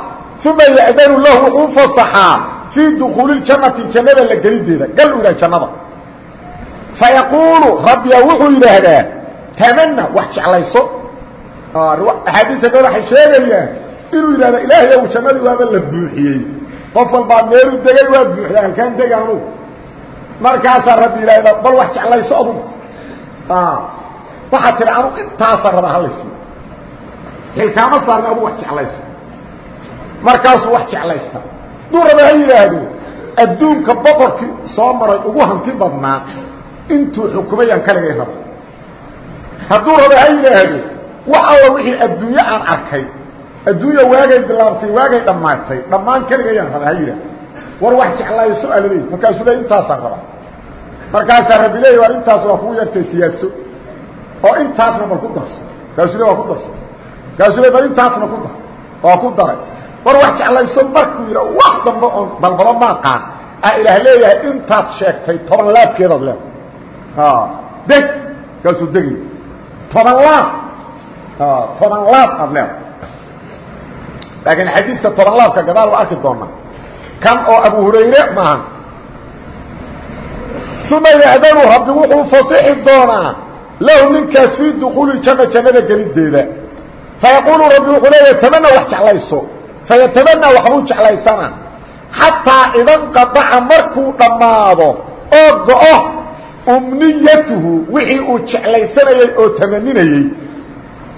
uma ya'danu lahu wuxuu fasaxaa fii dukuuli ljannati jannada la gelideeda gal u yidhaha jannada fayaquulu rabbiya wuxuu yidhaahdaa tamana wax jeclayso axaadiista kale waxay sheegayaan inuu yidhahda ilaahay ow jannadii waaba la buuxiyey qof walbaa meeluu degay waa buuxda halkaan dega anugu markaasaa rabbi yidhaahda bal wax jeclayso adugu waxaad tihi anugu intaasaa rabaa halaysiiyo xilkaama saarna adugu wax jeclayso markaasuu wax jeclaysta. Hadduu raba ha yidhaahdo adduunka boqorkii soo maray ugu hanti badnaa intuu xukumayaan kaligay raba hadduu raba ha yidhaahdo wax alla wixii adduunye aan arkay adduunya waagay bilaabtay waagay dhammaatay dhammaan keligayaan raba ha yidhaahdo. War wax jeclayso alaleey markaasuu le intaasaan raba. Markaasaa rabbi leey intaas waa kugu yartay siyaadso oo intaasna bal ku darso markaasuu le waa ku darsa markaasuu le bal intaasna ku dar waa ku daray. War wax jeclayso markuu yidha wax dambe oon balbalo ma aqaan a ilaah leeyahay intaad sheegtay toban laabkeedaad leeda deg kaasuu degi. Toban laab. Toban laab aad leeda laakiin xadiiska toban laabka gadaal waa arki doonaa kan oo abu hurayre maahan uma ya'danu rabbi wuxuu fasixi doonaa lahu ninkaas fii dukuuli janna jannada gelideeda fayaquulu rabbi wuxuu leeyahay tamana wax jeclayso. Fayatamanaa waxbuu jeclaysana. Xataa idanqadaca markuu dhammaado oo go-o umniyatuhu wixii uu jeclaysanayey oo tamaninayey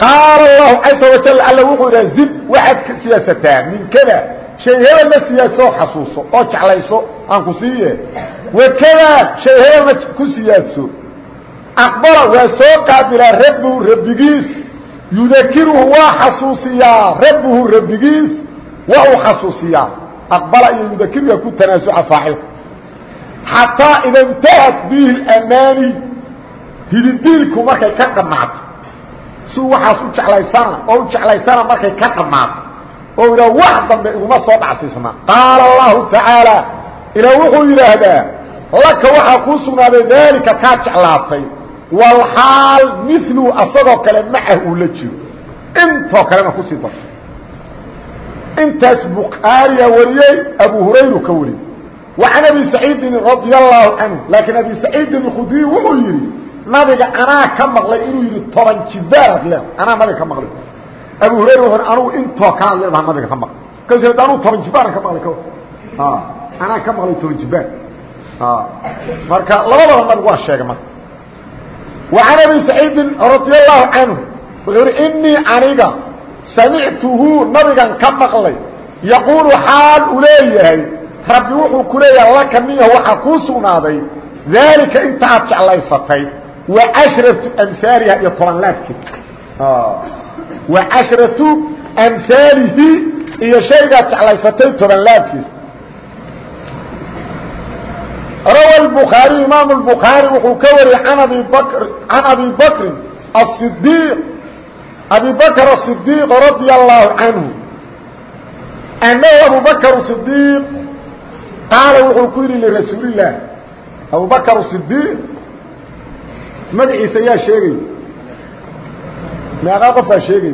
qaala allahu caza wajal alla wuxuu idhaha zid waxaad ka siyaasataa min kada shay hebelna siyaadso oo xasuuso oo jeclayso aan ku siiye. Wakadaa shay hebelna ku siyaadso aqbala waa soo qaabilaa rabbuhu rabbigiis. Yudakiruhu waa xasuusiyaa rabbuhu rabbigiis waa uu xasuusiyaa. Aqbala iyo yudakirka ku tanaasuca faacilku xataa ida intahat bihi اlamaani hididiilku markay ka dhammaato suu waxaas u jeclaysana oo u jeclaysana markay ka dhammaato oo idha wax dambe iguma soo dhacsiisna qaala allahu tacaala ilaa wuxuu yidhaahdaa laka waxaa kuu sugnaaday daalika kaa jeclaatay walxaal milu asagoo kale macah uu la jiro. Intoo kalena ku sii darto intaas bukhaariya wariyey abu hurayru ka wariyey. Wa can abi saciidin radia allahu canhu. Laakiin abi saciidin اkhudriy wuxuu yidhi nabiga anaa ka maqlay inuu yidhi toban jibaaraad leeda anaa nabiga ka maqlay. Abu hurayra wuxu anugu intoo kalaad leedaha nabiga ka maqlay. Markaasu ad anugu toban jibaaran ka maqlay ka anaa ka maqlay toban jibaar. Marka labadaba nabigu waa sheegay marka abi saciidin radia allahu canhu. Wuxuu yihi inii aniga samictuhu nabigan ka maqlay. Yaquulu xaal uu leeyahay. Rabbi wuxuu ku leeyahay laka niya waxaa kuu sugnaaday. Daalika inta aad jeclaysatay. Cashratu amhaaliha iyo toban laabkeed wa cashratu amhaalihi iyo shaygaad jeclaysatay toban laabkiisa rawa الbukhaariي imaam الbukhaarي wuxuu ka wariyey an abi br can abi bakrin الصdiiq abi bakr الصdiiq radia الlahu canhu annahu abu bakr صdiiq qaala wuxuu ku yidhi lirasuuli الlah abu bakr صdiiq magaciisa yaa sheegay meeqaa qofaa sheegay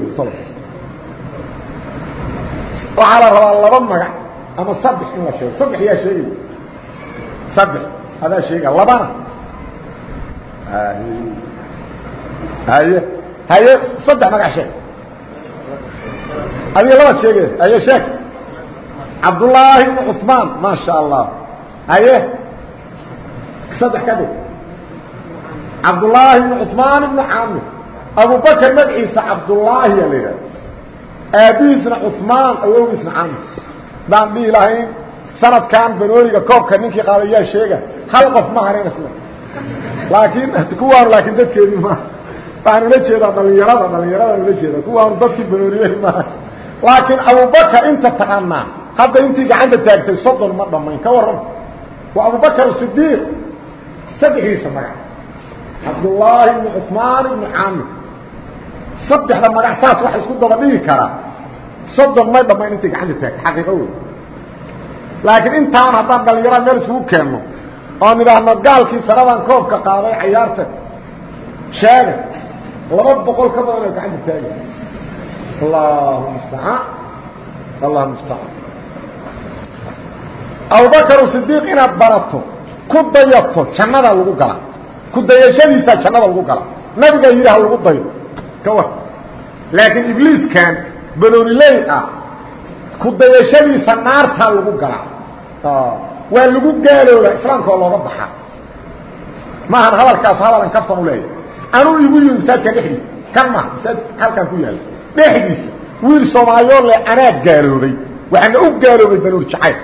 waxaa la rabaa laba magac ama saddex in la sheego saddex yaa sheegay saddex. Adaa sheega labana. Haye haye saddex magac sheeg. Adiga labaad sheege haye sheeg. Cabdullaahi bn cumaan maasha allah haye saddex ka dhig cabdullaahi bn cumaan ibn camir abubakr magaciisa cabdullaahi yaa la yidhahda aabihiisna cumaan awowgiisna camir daan dhihi lahayn sanadkan banooniga koobka ninkii qaaday yaa sheega hal qof ma harin isla laakiin kuwaanu laakiin dadkeedii ma waxaan ula jeedaa dhalinyarada dhalinyaradan ula jeeda kuwaanu dadkii banooniyey maaha laakiin abubakar inta taqaanaa hadda intii gacanta taagtay soddon ma dhammayn ka warran. Waa abubakar sidiiq saddexdiisa magac. Cabdullaahi ibnu cuثmaan ibnu caamir saddexda magac saas waxa isku daba dhigi karaa soddon may dhammayn intay gacanta taagtay xaqiiqo wey laakiin intaan haddaan dhalinyarada meel isugu keenno oon idhaahno gaalkii sanadan koobka qaaday cayaarta sheega laba boqol ka badan oo gacanta taagay allahu mustacaan allah mustacaan. Abubakar sidiiq inaad barato ku dayato jannadaa lagu gala. Ku dayashadiisaa jannada lagu gala. Nabigaa yidhi ha lagu dayo. Ka war laakiin ibliiskan banooniley ah ku dayashadiisa naartaa lagu gala waa lagu gaalooba islaamka oo looga baxa maahan hadalkaas hadalan kaftan u leeyahay. Anuu igu yimi masaajka dhexdiisa. Kan maha masaajid halkan ku yaalla. Dhexdiisa wiil soomaaliyoo le anaa gaaloobay waxaana u gaaloobay banuur jacayl.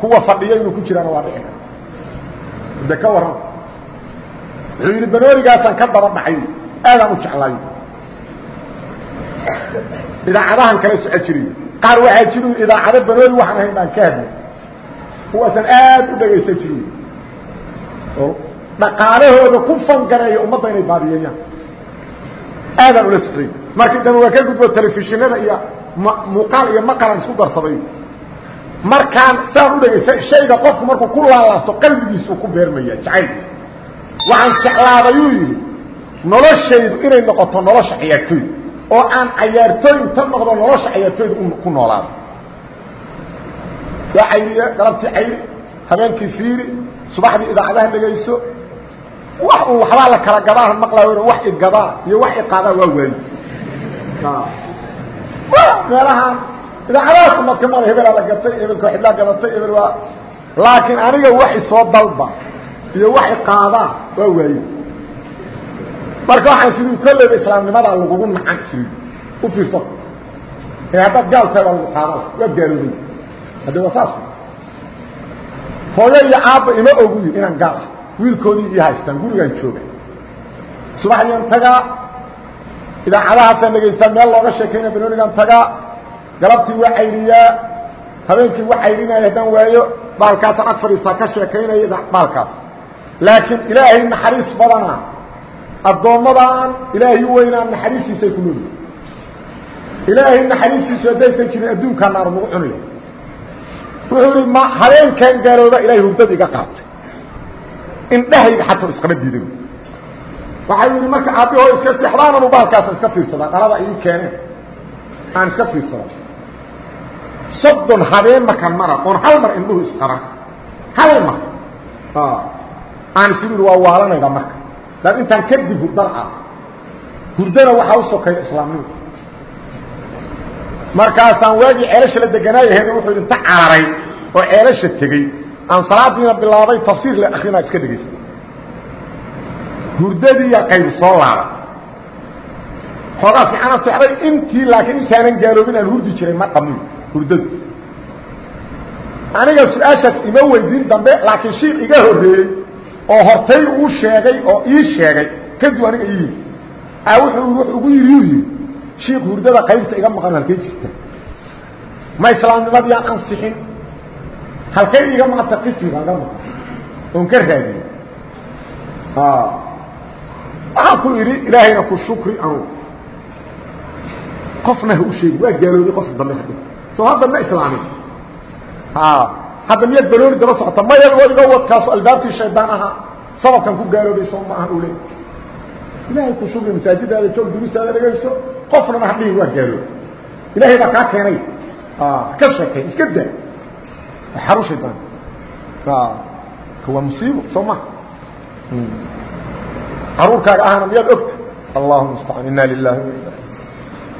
Kuwa fadhiya inuu ku jiraana waa dhici kara de ka warran wuxuu yidhi banoorigaasaan ka daba dhacay. Aadaan u jeclaayo idaacadahan kala soco jiriy qaar waxaa jiri idaacado banoori waxaan ahayn baan ka hadlay. Kuwaasaan aad u dhagaysan jiri oo dhaqaalahooda ku fangareeya ummadda inay baadiyeeyaan aadaan ula socday. Markii dambe waa ka gudbo telefishinada iyo muuqaal iyo maqalan isku darsaday. Markaan saan u dhegaysa shayga qofku markuu ku laalaabto qalbigiisuu ku beermaya jacayl. Waxaan jeclaadayuu yidhi noloshaydu inay noqoto nolosha ciyaartooy oo aan cayaartooy inta noqdo nolosha cayaartooyda ku noolaado waa cayriya galabtii cayri habeenkii fiiri subaxdii idaacadaha dhegayso wax un waxbaa la kala gadaaha maqlaayo wax igadaa iyo wax iqaadaa waa waayi meelahaan idaacadahaas umadka mala hebelaa la gatay hebelka xidlaa gadatay hebel waa laakiin aniga wax isoo dalba iyo wax iqaadaa waa waayi marka waxaan sidii kolleyba islaamnimadaa lagugu nacan sidii u fiirsan ee haddaad gaal tahay waa lagu qaadana waa gaaloobay hadde waa saas. Hooyo iyo aabba ima ogu yidhi inaan gaal ah wiilkoodii ii haystaan gurigaan jooga. Subaxdiian tagaa. Idaacadahaasaan dhegaystaa meel looga sheekaynaya banoonigaan tagaa. Galabtii waa cayriyaa. Habeenkii waa cayrinaya haddaan waayo. Baalkaasaan ag fadhiistaa ka sheekaynaya baalkaas. Laakiin ilaahay naxariis badana addoommadaan ilaahay u weynaa naxariistiisay ku nooli ilaahay naxariistiisu haddaysan jirin adduunkaa naar nagu cunaya wuxuu ihi ma habeenkan gaalooba ilahay hurdada iga qaatay. Indhahayga xataa iskama diidan waxay yidhi marka aabbihoo iska seexdaananu baalkaasa iska fiirsadaa dhalada ii keeneen. Aan iska fiirsada soddon habeen markaan mara oon hal mar indhuhu isqaban hal mar. Aan isigu yidhi waa waalanayda marka dad intaan kadib hurdal ah hurdana waxaa u sokeeya islaamnimo markaasaan waagii ceelasha la deganaayahayna wuxuu inta cararay oo ceelasha tegey aan salaadiina bilaabay tafsiir la akrinaa iska dhegaystay hurdadiiya qayb soo laaban xoogaa fiicana seexday intii laakiin intaanan gaaloobin aan hurdi jiray ma dhamin hurdadu aniga su'aashaas ima weydiin dambe laakiin shiik iga horreeyey oo hortay uu sheegay oo ii sheegay. Kadib aniga ii. A wuxuu ugu yidhi uu yidhi shiik hurdada qaybta iga maqan halkay jirta. Ma islaamnimadii aan ansixin. Halkay iga maqanta qismiga iga maqan. Oon ka raadiyo waxaan ku idhi ilaahayna ku shukri anu. Qofna ha u sheegi waa gaalooday qofka dambe hadda soo hadda ma islaamin hadda miyaad balooni daba socota? Maya oo iga wadkaaso albaabkii shaydaan ahaa sababkan ku gaaloobay soo ma aha ule. Ilaahay ku shugi masaajidaada joog dugisaada dhegayso qofnana hadhihi waa gaaloob ilahay baa kaa keenay. Ah, ka sheekay iska daa xaru shaydaan ah, waa musiibo soo maha hmm. caruurkaaga ahana miyaad ogta? Allahu mustacaan inna lilahi waina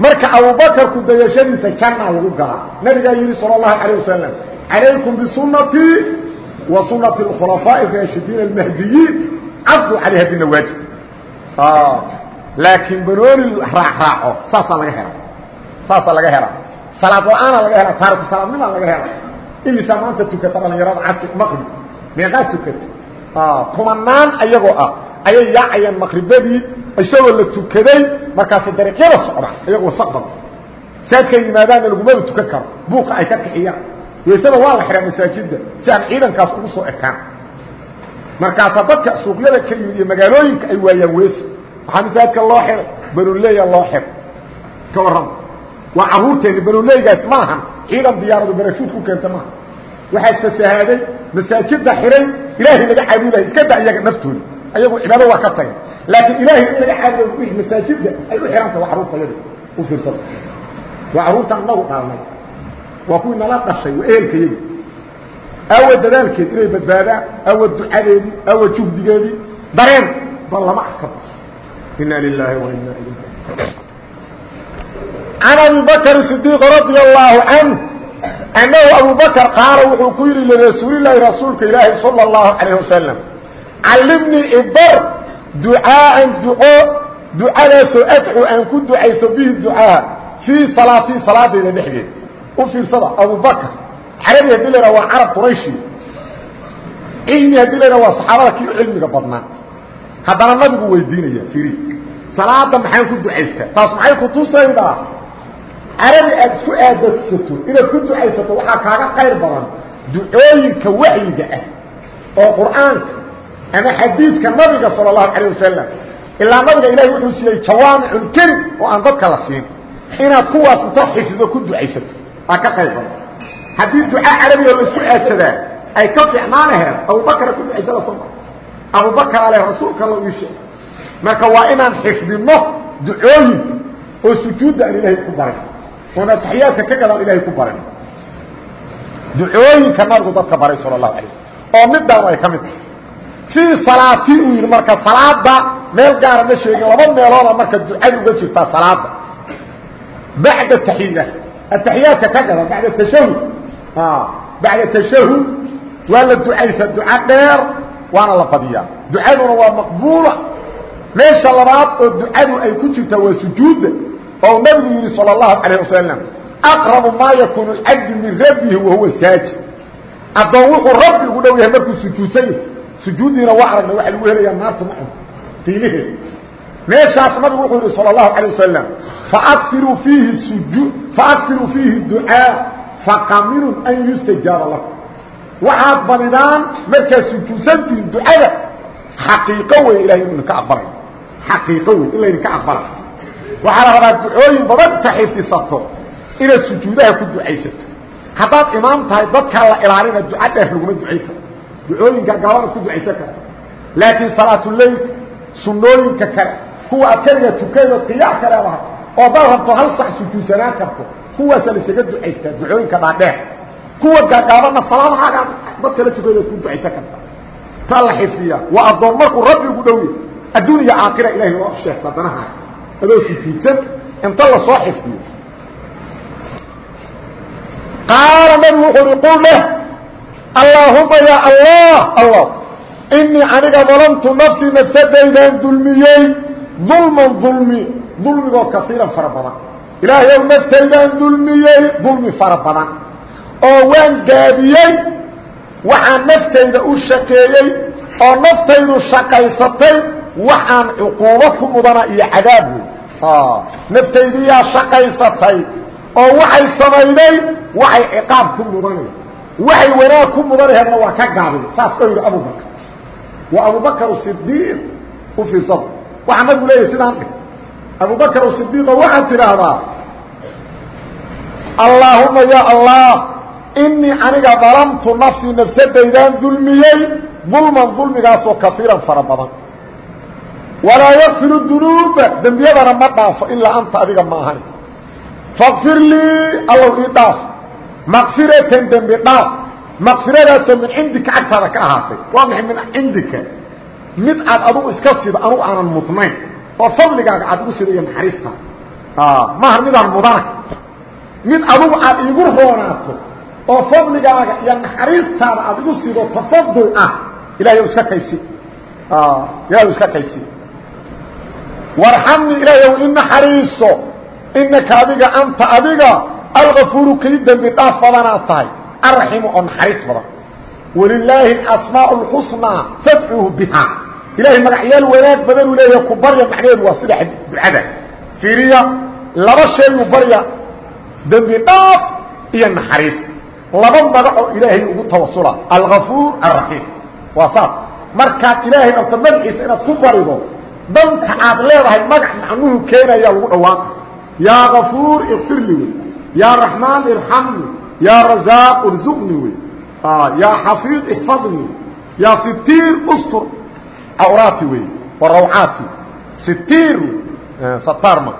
marka abubakarku dayashadiisa jannaa lagu galaa. Nabigaa yihi sala allahu calayh wasalam calaykum bisunatii wa sunati اkhulafaaءi raashidiin اlmahdiyiin cabduu calayha binawaajib laakiin banooni raacraaco saasaa laga hela saasaa laga hela salaad la-aana laga hela taariku salaadnimaa laga hela imisaa maanta tukata dhalinyarada casri maqrib meeqaa tukata kumanaan ayagoo ah ayay yaacayaan maqribadii isagoo la tukaday markaas dariiqyada socda iyagoo wasaqdan saadkay yimaadaanna lagumaba tukan karo buuqa ay ka kixiyaan weysada waa la xihaa masaajidda si aan ciidankaas ugu soo ekaan markaasaa dadka suuqyada ka yimid iyo magaalooyinka ay waayaan weyso waxaa masaajidka loo xiray banuleya loo xir ka warrama waa carruurteenni banuleeygaas ma ahan ciidan diyaaradu barashuud ku keenta maaha waxaa fasahaaday masaajidda xiray ilaahay laga caabudahay iska da iyaga naftooda. Ayagu cibaado waa ka tagay laakiin ilaahay in laga caabudo wix masaajidda ay u xihanta waa carruurta yada u fiirsada. Waa carruurtaan inagu dhaalnay waa kuwii nala dhashay waa ehelkayagi awa dadaalkeed inay badbaadaan awa ducadeedii awa juhdigeedii dareen bal lama arka ina lilaahi wa ina ilayhi can abi bakr صdiiq radia allahu canh annahu abu bakr qaala wuxuu ku yidhi lirasuulilaahi rasuulka ilaahi salى اllahu calayh wasalam callimnii ibar ducaaan duco ducadaasoo adcu aan ku ducayso bihi ducaa fii salaatii salaadayda dhexdeed u fiirsada abubakr carabi haddii la waa carab qurayshi cilmi haddii la waa saxaabada kii u cilmiga badnaa haddana nabigu weydiinaya iri salaada maxaan ku ducaystaa taas maxay kutusaydaa carabi aad isku aadadsato inaad ku ducaysato waxaa kaaga qayr badan ducooyinka waxyiga ah oo qur'aanka ama xadiidka nabiga salى الlahu عalيه wasalam ilaa nabiga ilahay wuxuu siiyey jawaamiculkelim oo aan dadka la siin inaad kuwaas uta xifdido ku ducaysato aa ka qayb badan. Haddii duca carabiga la isku aadsadaa ay ka ficnaanaheed abubakra ku ducaysada soo abubakr aleh rasuulka ii sheeg marka waa inaan xifdino ducooyinka oo sujuudda aan ilaahay ku barin oon ataxiyaadka ka gadaan ilahay ku barin. Ducooyinka nabigu dadka baray sal الlahu alay slm oo midaan ay ka mid tahay. Fii salaatii uu yidhi marka salaada meel gaara ma sheegin laba meelooda marka ducada uga jirtaa salaada bacda taxiya ataxiyaadka ka gada bacda tashahud bacda tashahud waa la ducaysaa duca dheer waana la badiyaa ducaduna waa maqbuula meesha labaad oo ducadu ay ku jirtaa waa sujuudda oo nabigu yidhi salى الlahu عalيه wasalam aqrabu maa yakunu اlcabdu min rabbihi wahuwa saajid addoon wuxuu rabbi ugu dhow yahay markuu sujuudsan yahay sujuuddiina waa aragna waxa lagu helayaa naarta ma cunto qiimaheeda meeshaas nabigu wuxuu yihi salى الlahu عalيه wasalam faakiruu fiihi suju faakiruu fiihi ducaa faqaminun an yustajaaba lakum waxaad badidaan markaad sujuudsantihiin ducada xaqiiqo wey ilahay inu idinka aqbalay xaqiiqo wey in laydinka aqbalay waxaa la rabaa ducooyin badan inta xifdisato inaad sujuudaha ku ducaysato haddaad imaam tahay dadkaa la ilaalina duca dheer laguma ducay karo ducooyinka galabana ku ducaysan karta laakiin salaatuleyl sunnooyinka kale kuwa keliga tukaydo qiyaar ka leedahay oo dad rabto hal sax sujuudsanaan karto kuwaasa laisaga ducaystaa ducooyinka dhaadheer. Kuwa gaagaabanna salaadahaagaa dad kala tukaydo ku ducaysan karta. Taa la xifdiyaa waa addoon markuu rabbi ugu dhowya adduun iyo aakhira ilahay loo sheegta danahaa adoo sujuudsan inta la soo xifdiyo. Qaala nabigu wuxuu uhi qul leh allaahuma ya allah allah inii aniga dalamtu nafsii nafsadaydaan dulmiyey dulman dulmi dulmigoo kaiiran fara badan. Ilaahayow naftaydaan dulmiyey dulmi fara badan. Oo waan gaabiyey waxaan naftayda u shaqeeyey oo naftaydu shaqaysatay waxaan cuquubo ku mudana iyo cadaab wey naftaydiyaa shaqaysatay oo waxay samayday waxay ciqaab ku mudanay waxay wanaag ku mudanaheedna waa ka gaabin saas oo yidhi abubakr waa abubakr sidiiq u fiirsada waxaa nabigu leeyahy sidaan dhig abubakr sidiiqo waxaad tidhaahdaa allaahuma ya allah inii aniga dalamtu nafsii nafsadaydaan dulmiyey dulman dulmigaasoo kaiiran fara badan. Walaa yakfiru dunuuba dembiyadana ma dhaafo ilaa anta adiga ma ahani. Faqfir lii allow ii dhaaf. Maqfiratan dembi dhaaf. Maqfiradaasoo min cindika agtaada ka ahaatay. Waa maxay min cindika mid aad adugu iska sido anugu aanan mudnayn. Oo fadligaaga aad igu sido iyo naxariista. Maaha midaan mudana. Mid adugu aad iigu roonaato oo fadligaaga iyo naxariistaada aad igu sido tafadul ah ilahay iska kaysi. Ilahay iska kaysi. Warxamni ilaahy i naxariiso. Inaka adiga anta adiga algafuuru kii dembi dhaaf badanaad tahay. Arraximu oo naxariis badan. Walilaahi asmaa اlxusnaa fadcuuhu biha ilahay magacyaal wanaag badanuu leeyahay ku barya macnaheedu waa sida ducada. Fiiriya laba shayuu barya dembi dhaaf iyo naxariis. Laba magacoo ilaahay ugu tawasula algafuur alraxiim. Waa saas. Markaad ilaahay rabto magaciisa inaad ku barido danka aad leedahay magac macnuhu keenayaa lagu dhawaaqay yaa gafuur ikfir li wey. Yaa raxmaan irxamni yaa razaaq irzuqni wey. Yaa xafiid ixfadni yaa sitiir ustur cawraati wey wa rawcaati. Sitiir sataar ma.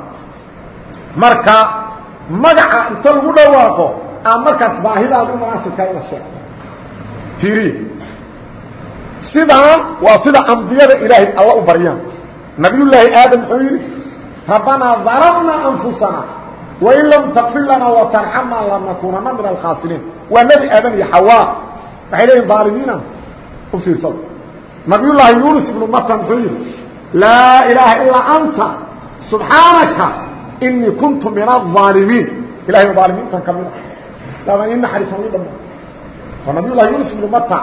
Marka magaca inta lagu dhawaaqo aa markaas baahidaada u munaasibkaa ina sheegto fiiriya sidaan waa sida ambiyada ilaahay alla u baryaan. Nabiyullaahi aadam muxuu yidhi rabbanaa dalamnaa anfusana wain lam takfir lanaa watarxamnaa lanakuunana min alkhaasiriin waa nebi aadam iyo xawaa. Waxay leeyihiin aalimiina u nabiyullaahi yuunus ibnu mata muxuu yidhi laa ilaaha ilaa anta subxaanaka inii kuntu min aaalimiin ilahay aalimiintan ka mid a laba in naxariisan ii dhamaa waa nabiyullahi yuunus ibnu mata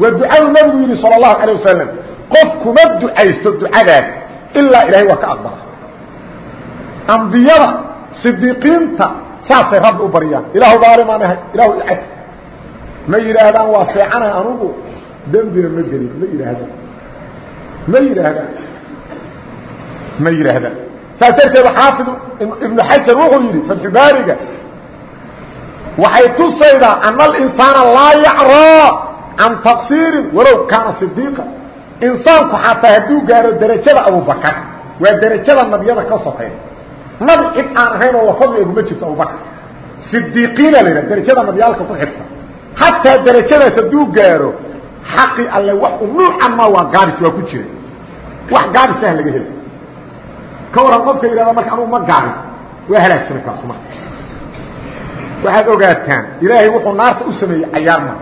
waa ducadu nabigu yidhi sala allahu calayh wasalam qof kuma ducaysto ducadaas ilaa ilahay waa ka aqbala ambiyada sidiiqiinta saasay rabbi u baryaan ilaahu daalimaan ahay ilaahu icas ma yidhaahdaan waa seexanay anugu? Dembina ma gelin ma yidhaahdaan ma yidhaahdaan ma yidhaahdaan saas darteed xaafid ibnu xajar wuxuu yidhi fatxubaariga waxay tusaydaa ana alinsaana laa yacraa can taqsiirin walow kaana sidiiqa insaanku xataa hadduu gaaro derajada abubakar waa derajada nabiyada ka sokay nabi cid aan ahayn oo lafadli eguma jirto abubakar sidiiqiina la yidhaha derajada nabiyaalka ku xigta. Xataa derajadaas hadduu gaaro xaqi alle wax nuucan ma waa gaabis waa ku jira wax gaabisah laga heli. Ka waran qofka yidhahda marka anugu ma gaabin waa halaagsamay kaasuma. Waxaad ogaataan ilaahay wuxuu naarta u sameeyey cayaarma.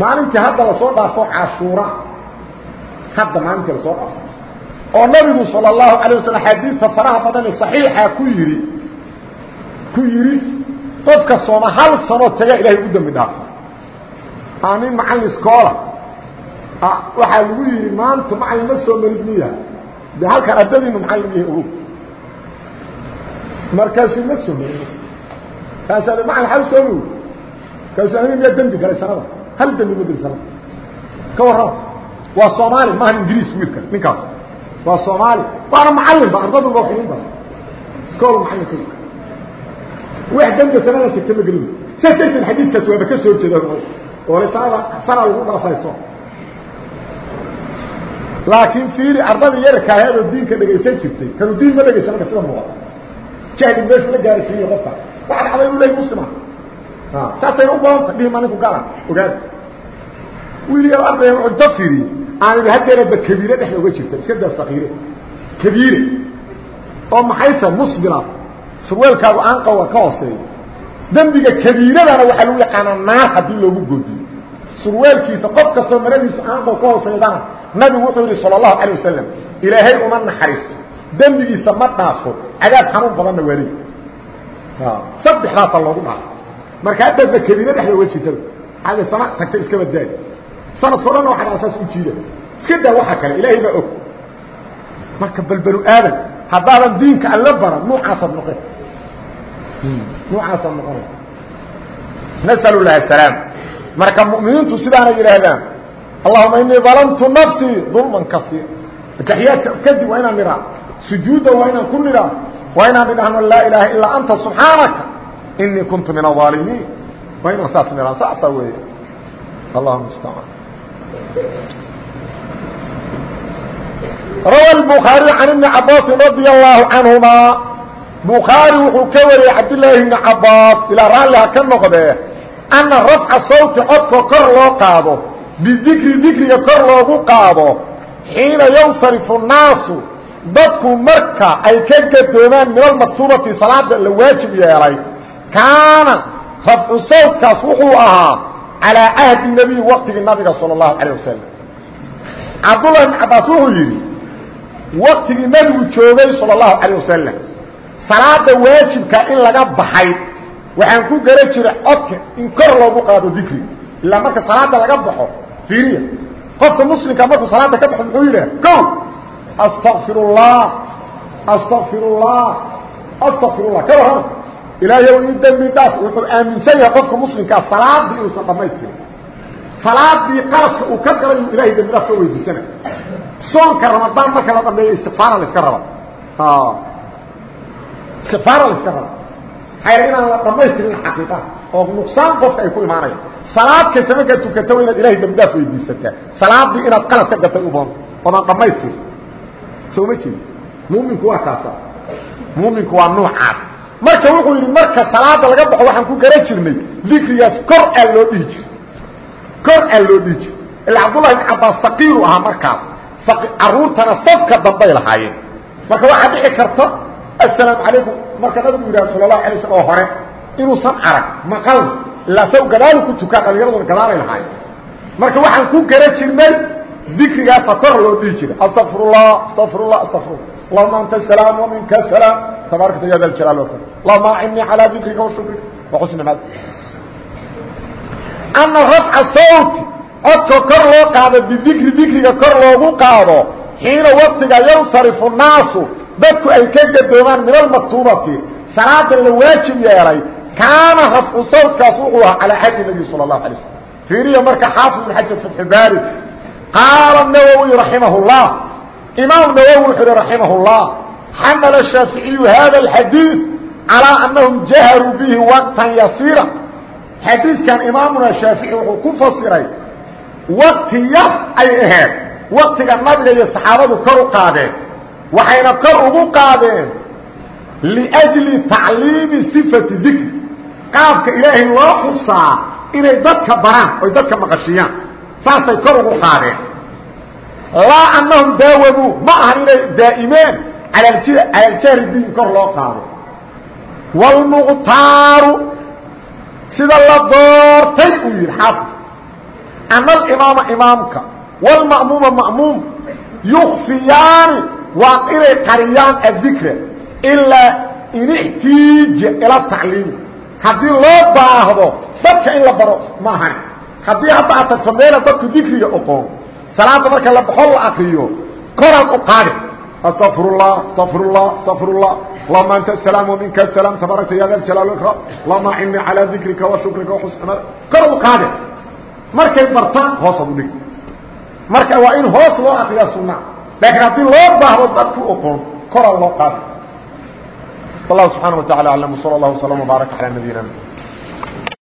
Maalintii hadda la soo dhaafo cashuura hadda maalintii la soo dhaafo. Oo nabigu sal اlahu alay waslm xadiidka faraha badan ee صaxiixa ku yidhi ku yidhi qofka sooma hal sanoo tagaa ilahay ugu dambi dhaafo aa nin macallin iskoola waxaa lagu yidhi maanta macallin ma soo marid miya de halkan ardadiinu macallin yahay ogow markaasuu ma soo marid kaasaa macallin xaw soo mowi kaasu aniga miyaa dembi galay sanada hal dembi ma geli sanada ka warrama. Waa soomaali maaha ingiriis wiilka ninkaas. Waa soomaali. Waana macallin ba ardadu ba xulin ba iskool macallinka wax dembi sanada jirta ma gelin. Saas darteed xadiidkaas waaba ka soo jeeda oo le sanada sana lagu dhaafayso. Laakiin fiiri ardadii yarka aheedoo diinka dhegaysan jirtay. Kanu diin ma dhegaysan marka sida muuqata. Jahli meeshu la gaari fiiriyo qofka waxa dhacday u leey muslima. Saasayna u badanta dhihi ma ninku galan ogaada wiil yar arday cunto fiiriye aan idhi haddeeraba kabiire dhexda uga jirta. Iska daa sakiire kabiire. Oo maxay tahay? Musbila surweelkaagu aanqawa ka hooseeya dembiga kabiiradana waxaa lagu yaqaanaa naar haddii loogu goodiyo surweelkiisa qof kastoo maradiisu aanqaw ka hooseydana nabigu wuxuu yidhi sal allahu calay wasalam ilaahay uma naxariisto dembigiisa ma dhaafo cadaab xanuun badanna waa leey saddexdaasaa loogu dhaafo marka haddaadba kabiire dhexda uga jirtada ade sana tagta iska badaayo sanadkao dhanna waxaa dhaa saas u jiida iska daa waxa kale ilaahay baa og. Marka balbelu aadan haddaadan diinka alla baran nuucaasaad noqon. Nuucaasaad noqona nasalu laha salaam marka mu'miniintu sidaanay yidhaahdaan allahuma inii dalamtu nafsii dulman kaiir ataxiyaadka kadib waa inaan nidhaa sujuudda waa inaan ku nidhaa waa inaan nidhahno laa ilaaha ilaa anta subxaanaka inii kuntu min aaalimiin waa inaan saas nidhaa saasaa weeye allahuma mustacaan روى البخاري عن ابن عباس رضي الله عنهما bukhaari wuxuu ka wariyey cabdillaahi bni cabbaas ilaa raalliha ka noqdee anna rafca sawti codka kor loo qaado bidikri dikriga kor loogu qaado xiina yansarifu nnaasu dadku marka ay ka gadoomaan min almaktuubati salaada la waajib yeelay kaana rafcu sawtkaas wuxuu ahaa calaa cahdi nebiy waqtigii nabiga sala allahu calayh wasalam cabdullahi bni cabbaas wuxuu yidhi waqtigii nebigu joogay sala allahu calayh wasalam salaada waajibka in laga baxay waxaan ku garan jiray codka in kor loogu qaado dikriga ilaa marka salaada laga baxo fiiriya. Qofka muslimka markuu salaada ka baxo muxuu yidhaah kow! Astakfirullah astakfirullah astakfirullah ka warrama. Ilaahayow ii dembi dhaaf wuxuu aaminsan yahay qofka muslimkaa salaadii inuusan dhammaystirin salaadii qaladka uu ka galay inuu ilahay dembi dhaaf ka weydiisanay soonka ramadaan marka la dhameeyo istikfaara la iska raba. Istikfaara la iska raba maxaa inaan la dhamaystirin xaqiiqaha oo nuqsaan qofka ay ku imaanaya salaad kasta markaad tukato waa inaad ilahay dembi dhaaf weydiisataa. Salaadii inaad qalad ka gatay u boonto oodaan dhamaystirin soo ma jeedi muminku waa kaasa. Muminku waa noocaas marka wuxuu yidhi marka salaada laga baxo waxaan ku garan jirnay dikrigaas kor aa loo dhihi jir. Kor aa loo dhihi jir. Ila cabdullahi ibn cabbaas saqiiru ahaa markaas. Caruurtana safka dambay lahaayeen. Marka waxaa dhici karta assalaamu calaykum marka nabigu yidhaha sala allahu alay oo hore inuusan arag maqalna ilaa saw gadaalu ku tukaa dhalinyaraduna gadaalay lahaayeen. Marka waxaan ku garan jirnay dikrigaasa kor loo dhihi jira astaqfir اllah astaqfir اllah astaqfir allahuma anta asalaam waminka asalaam tabaarakta ya da ljalaal wakram allahuma acinnii calaa dikrika wa shukrika wa xusni maad ana rafca sawti codka kor loo qaado bidikri dikriga kor loogu qaado dadku ay ka gadoomaan min almaktuubati salaada la waajib yeelay kaana rafcu sawtkaas wuxuu ahaa calaa xadi nabi sala اlahu alay slm fiiriya marka xaafid ibn xajar fatxubaari qaala النawwi raximah الlah imaam nawwi wuxuu hi raximah الlah xaml الshaaficiyu hada الxadiiث calىa anahum jaharuu bihi waqtan yasiira xadiiskan imaamuna shaafici wuxuu ku fasiray wakti yar ay aheed waktiga nabiga iyo saxaabadu kor u qaadeen waxayna kor ugu qaadeen liأjli tacliimi صifati dikri qaabka ilaahay loo xusaa inay dadka baraan oy dadka maqashiyaan saasay kor ugu qaadeen laa annahum daawamuu ma ahan inay daa'imeen cala aljahri bihi kor loo qaado wاlmuqtaaru sida la doortay uu yidhi xaafid ana alimaama imaamka wاlma'muuma ma'muum yukfiyaani waa inay qariyaan adikra ilaa in ixtiija ila tacliimi haddii loo baahdo dadka in la baro ma ahan haddii hadda aad tagto meela dadku dikriga oqoon salaada marka la baxo la akriyo koraad u qaadi. Astaqfirullah astaqfirullah astaqfirullah allahuma anta asalaam waminka asalaam tabaarakta ya da jalaal ikram. Allahuma acini calaa dikrika wa shukrika wa xusna koraad u qaadi. Markay bartaan hoosaad u dhigi marka waa laakiin haddii loo baahdo dadku oqoon koraa loo qaadi wallahu subxana wa tacala aclam wsala allah wslam wbaaraka calaa nabiyina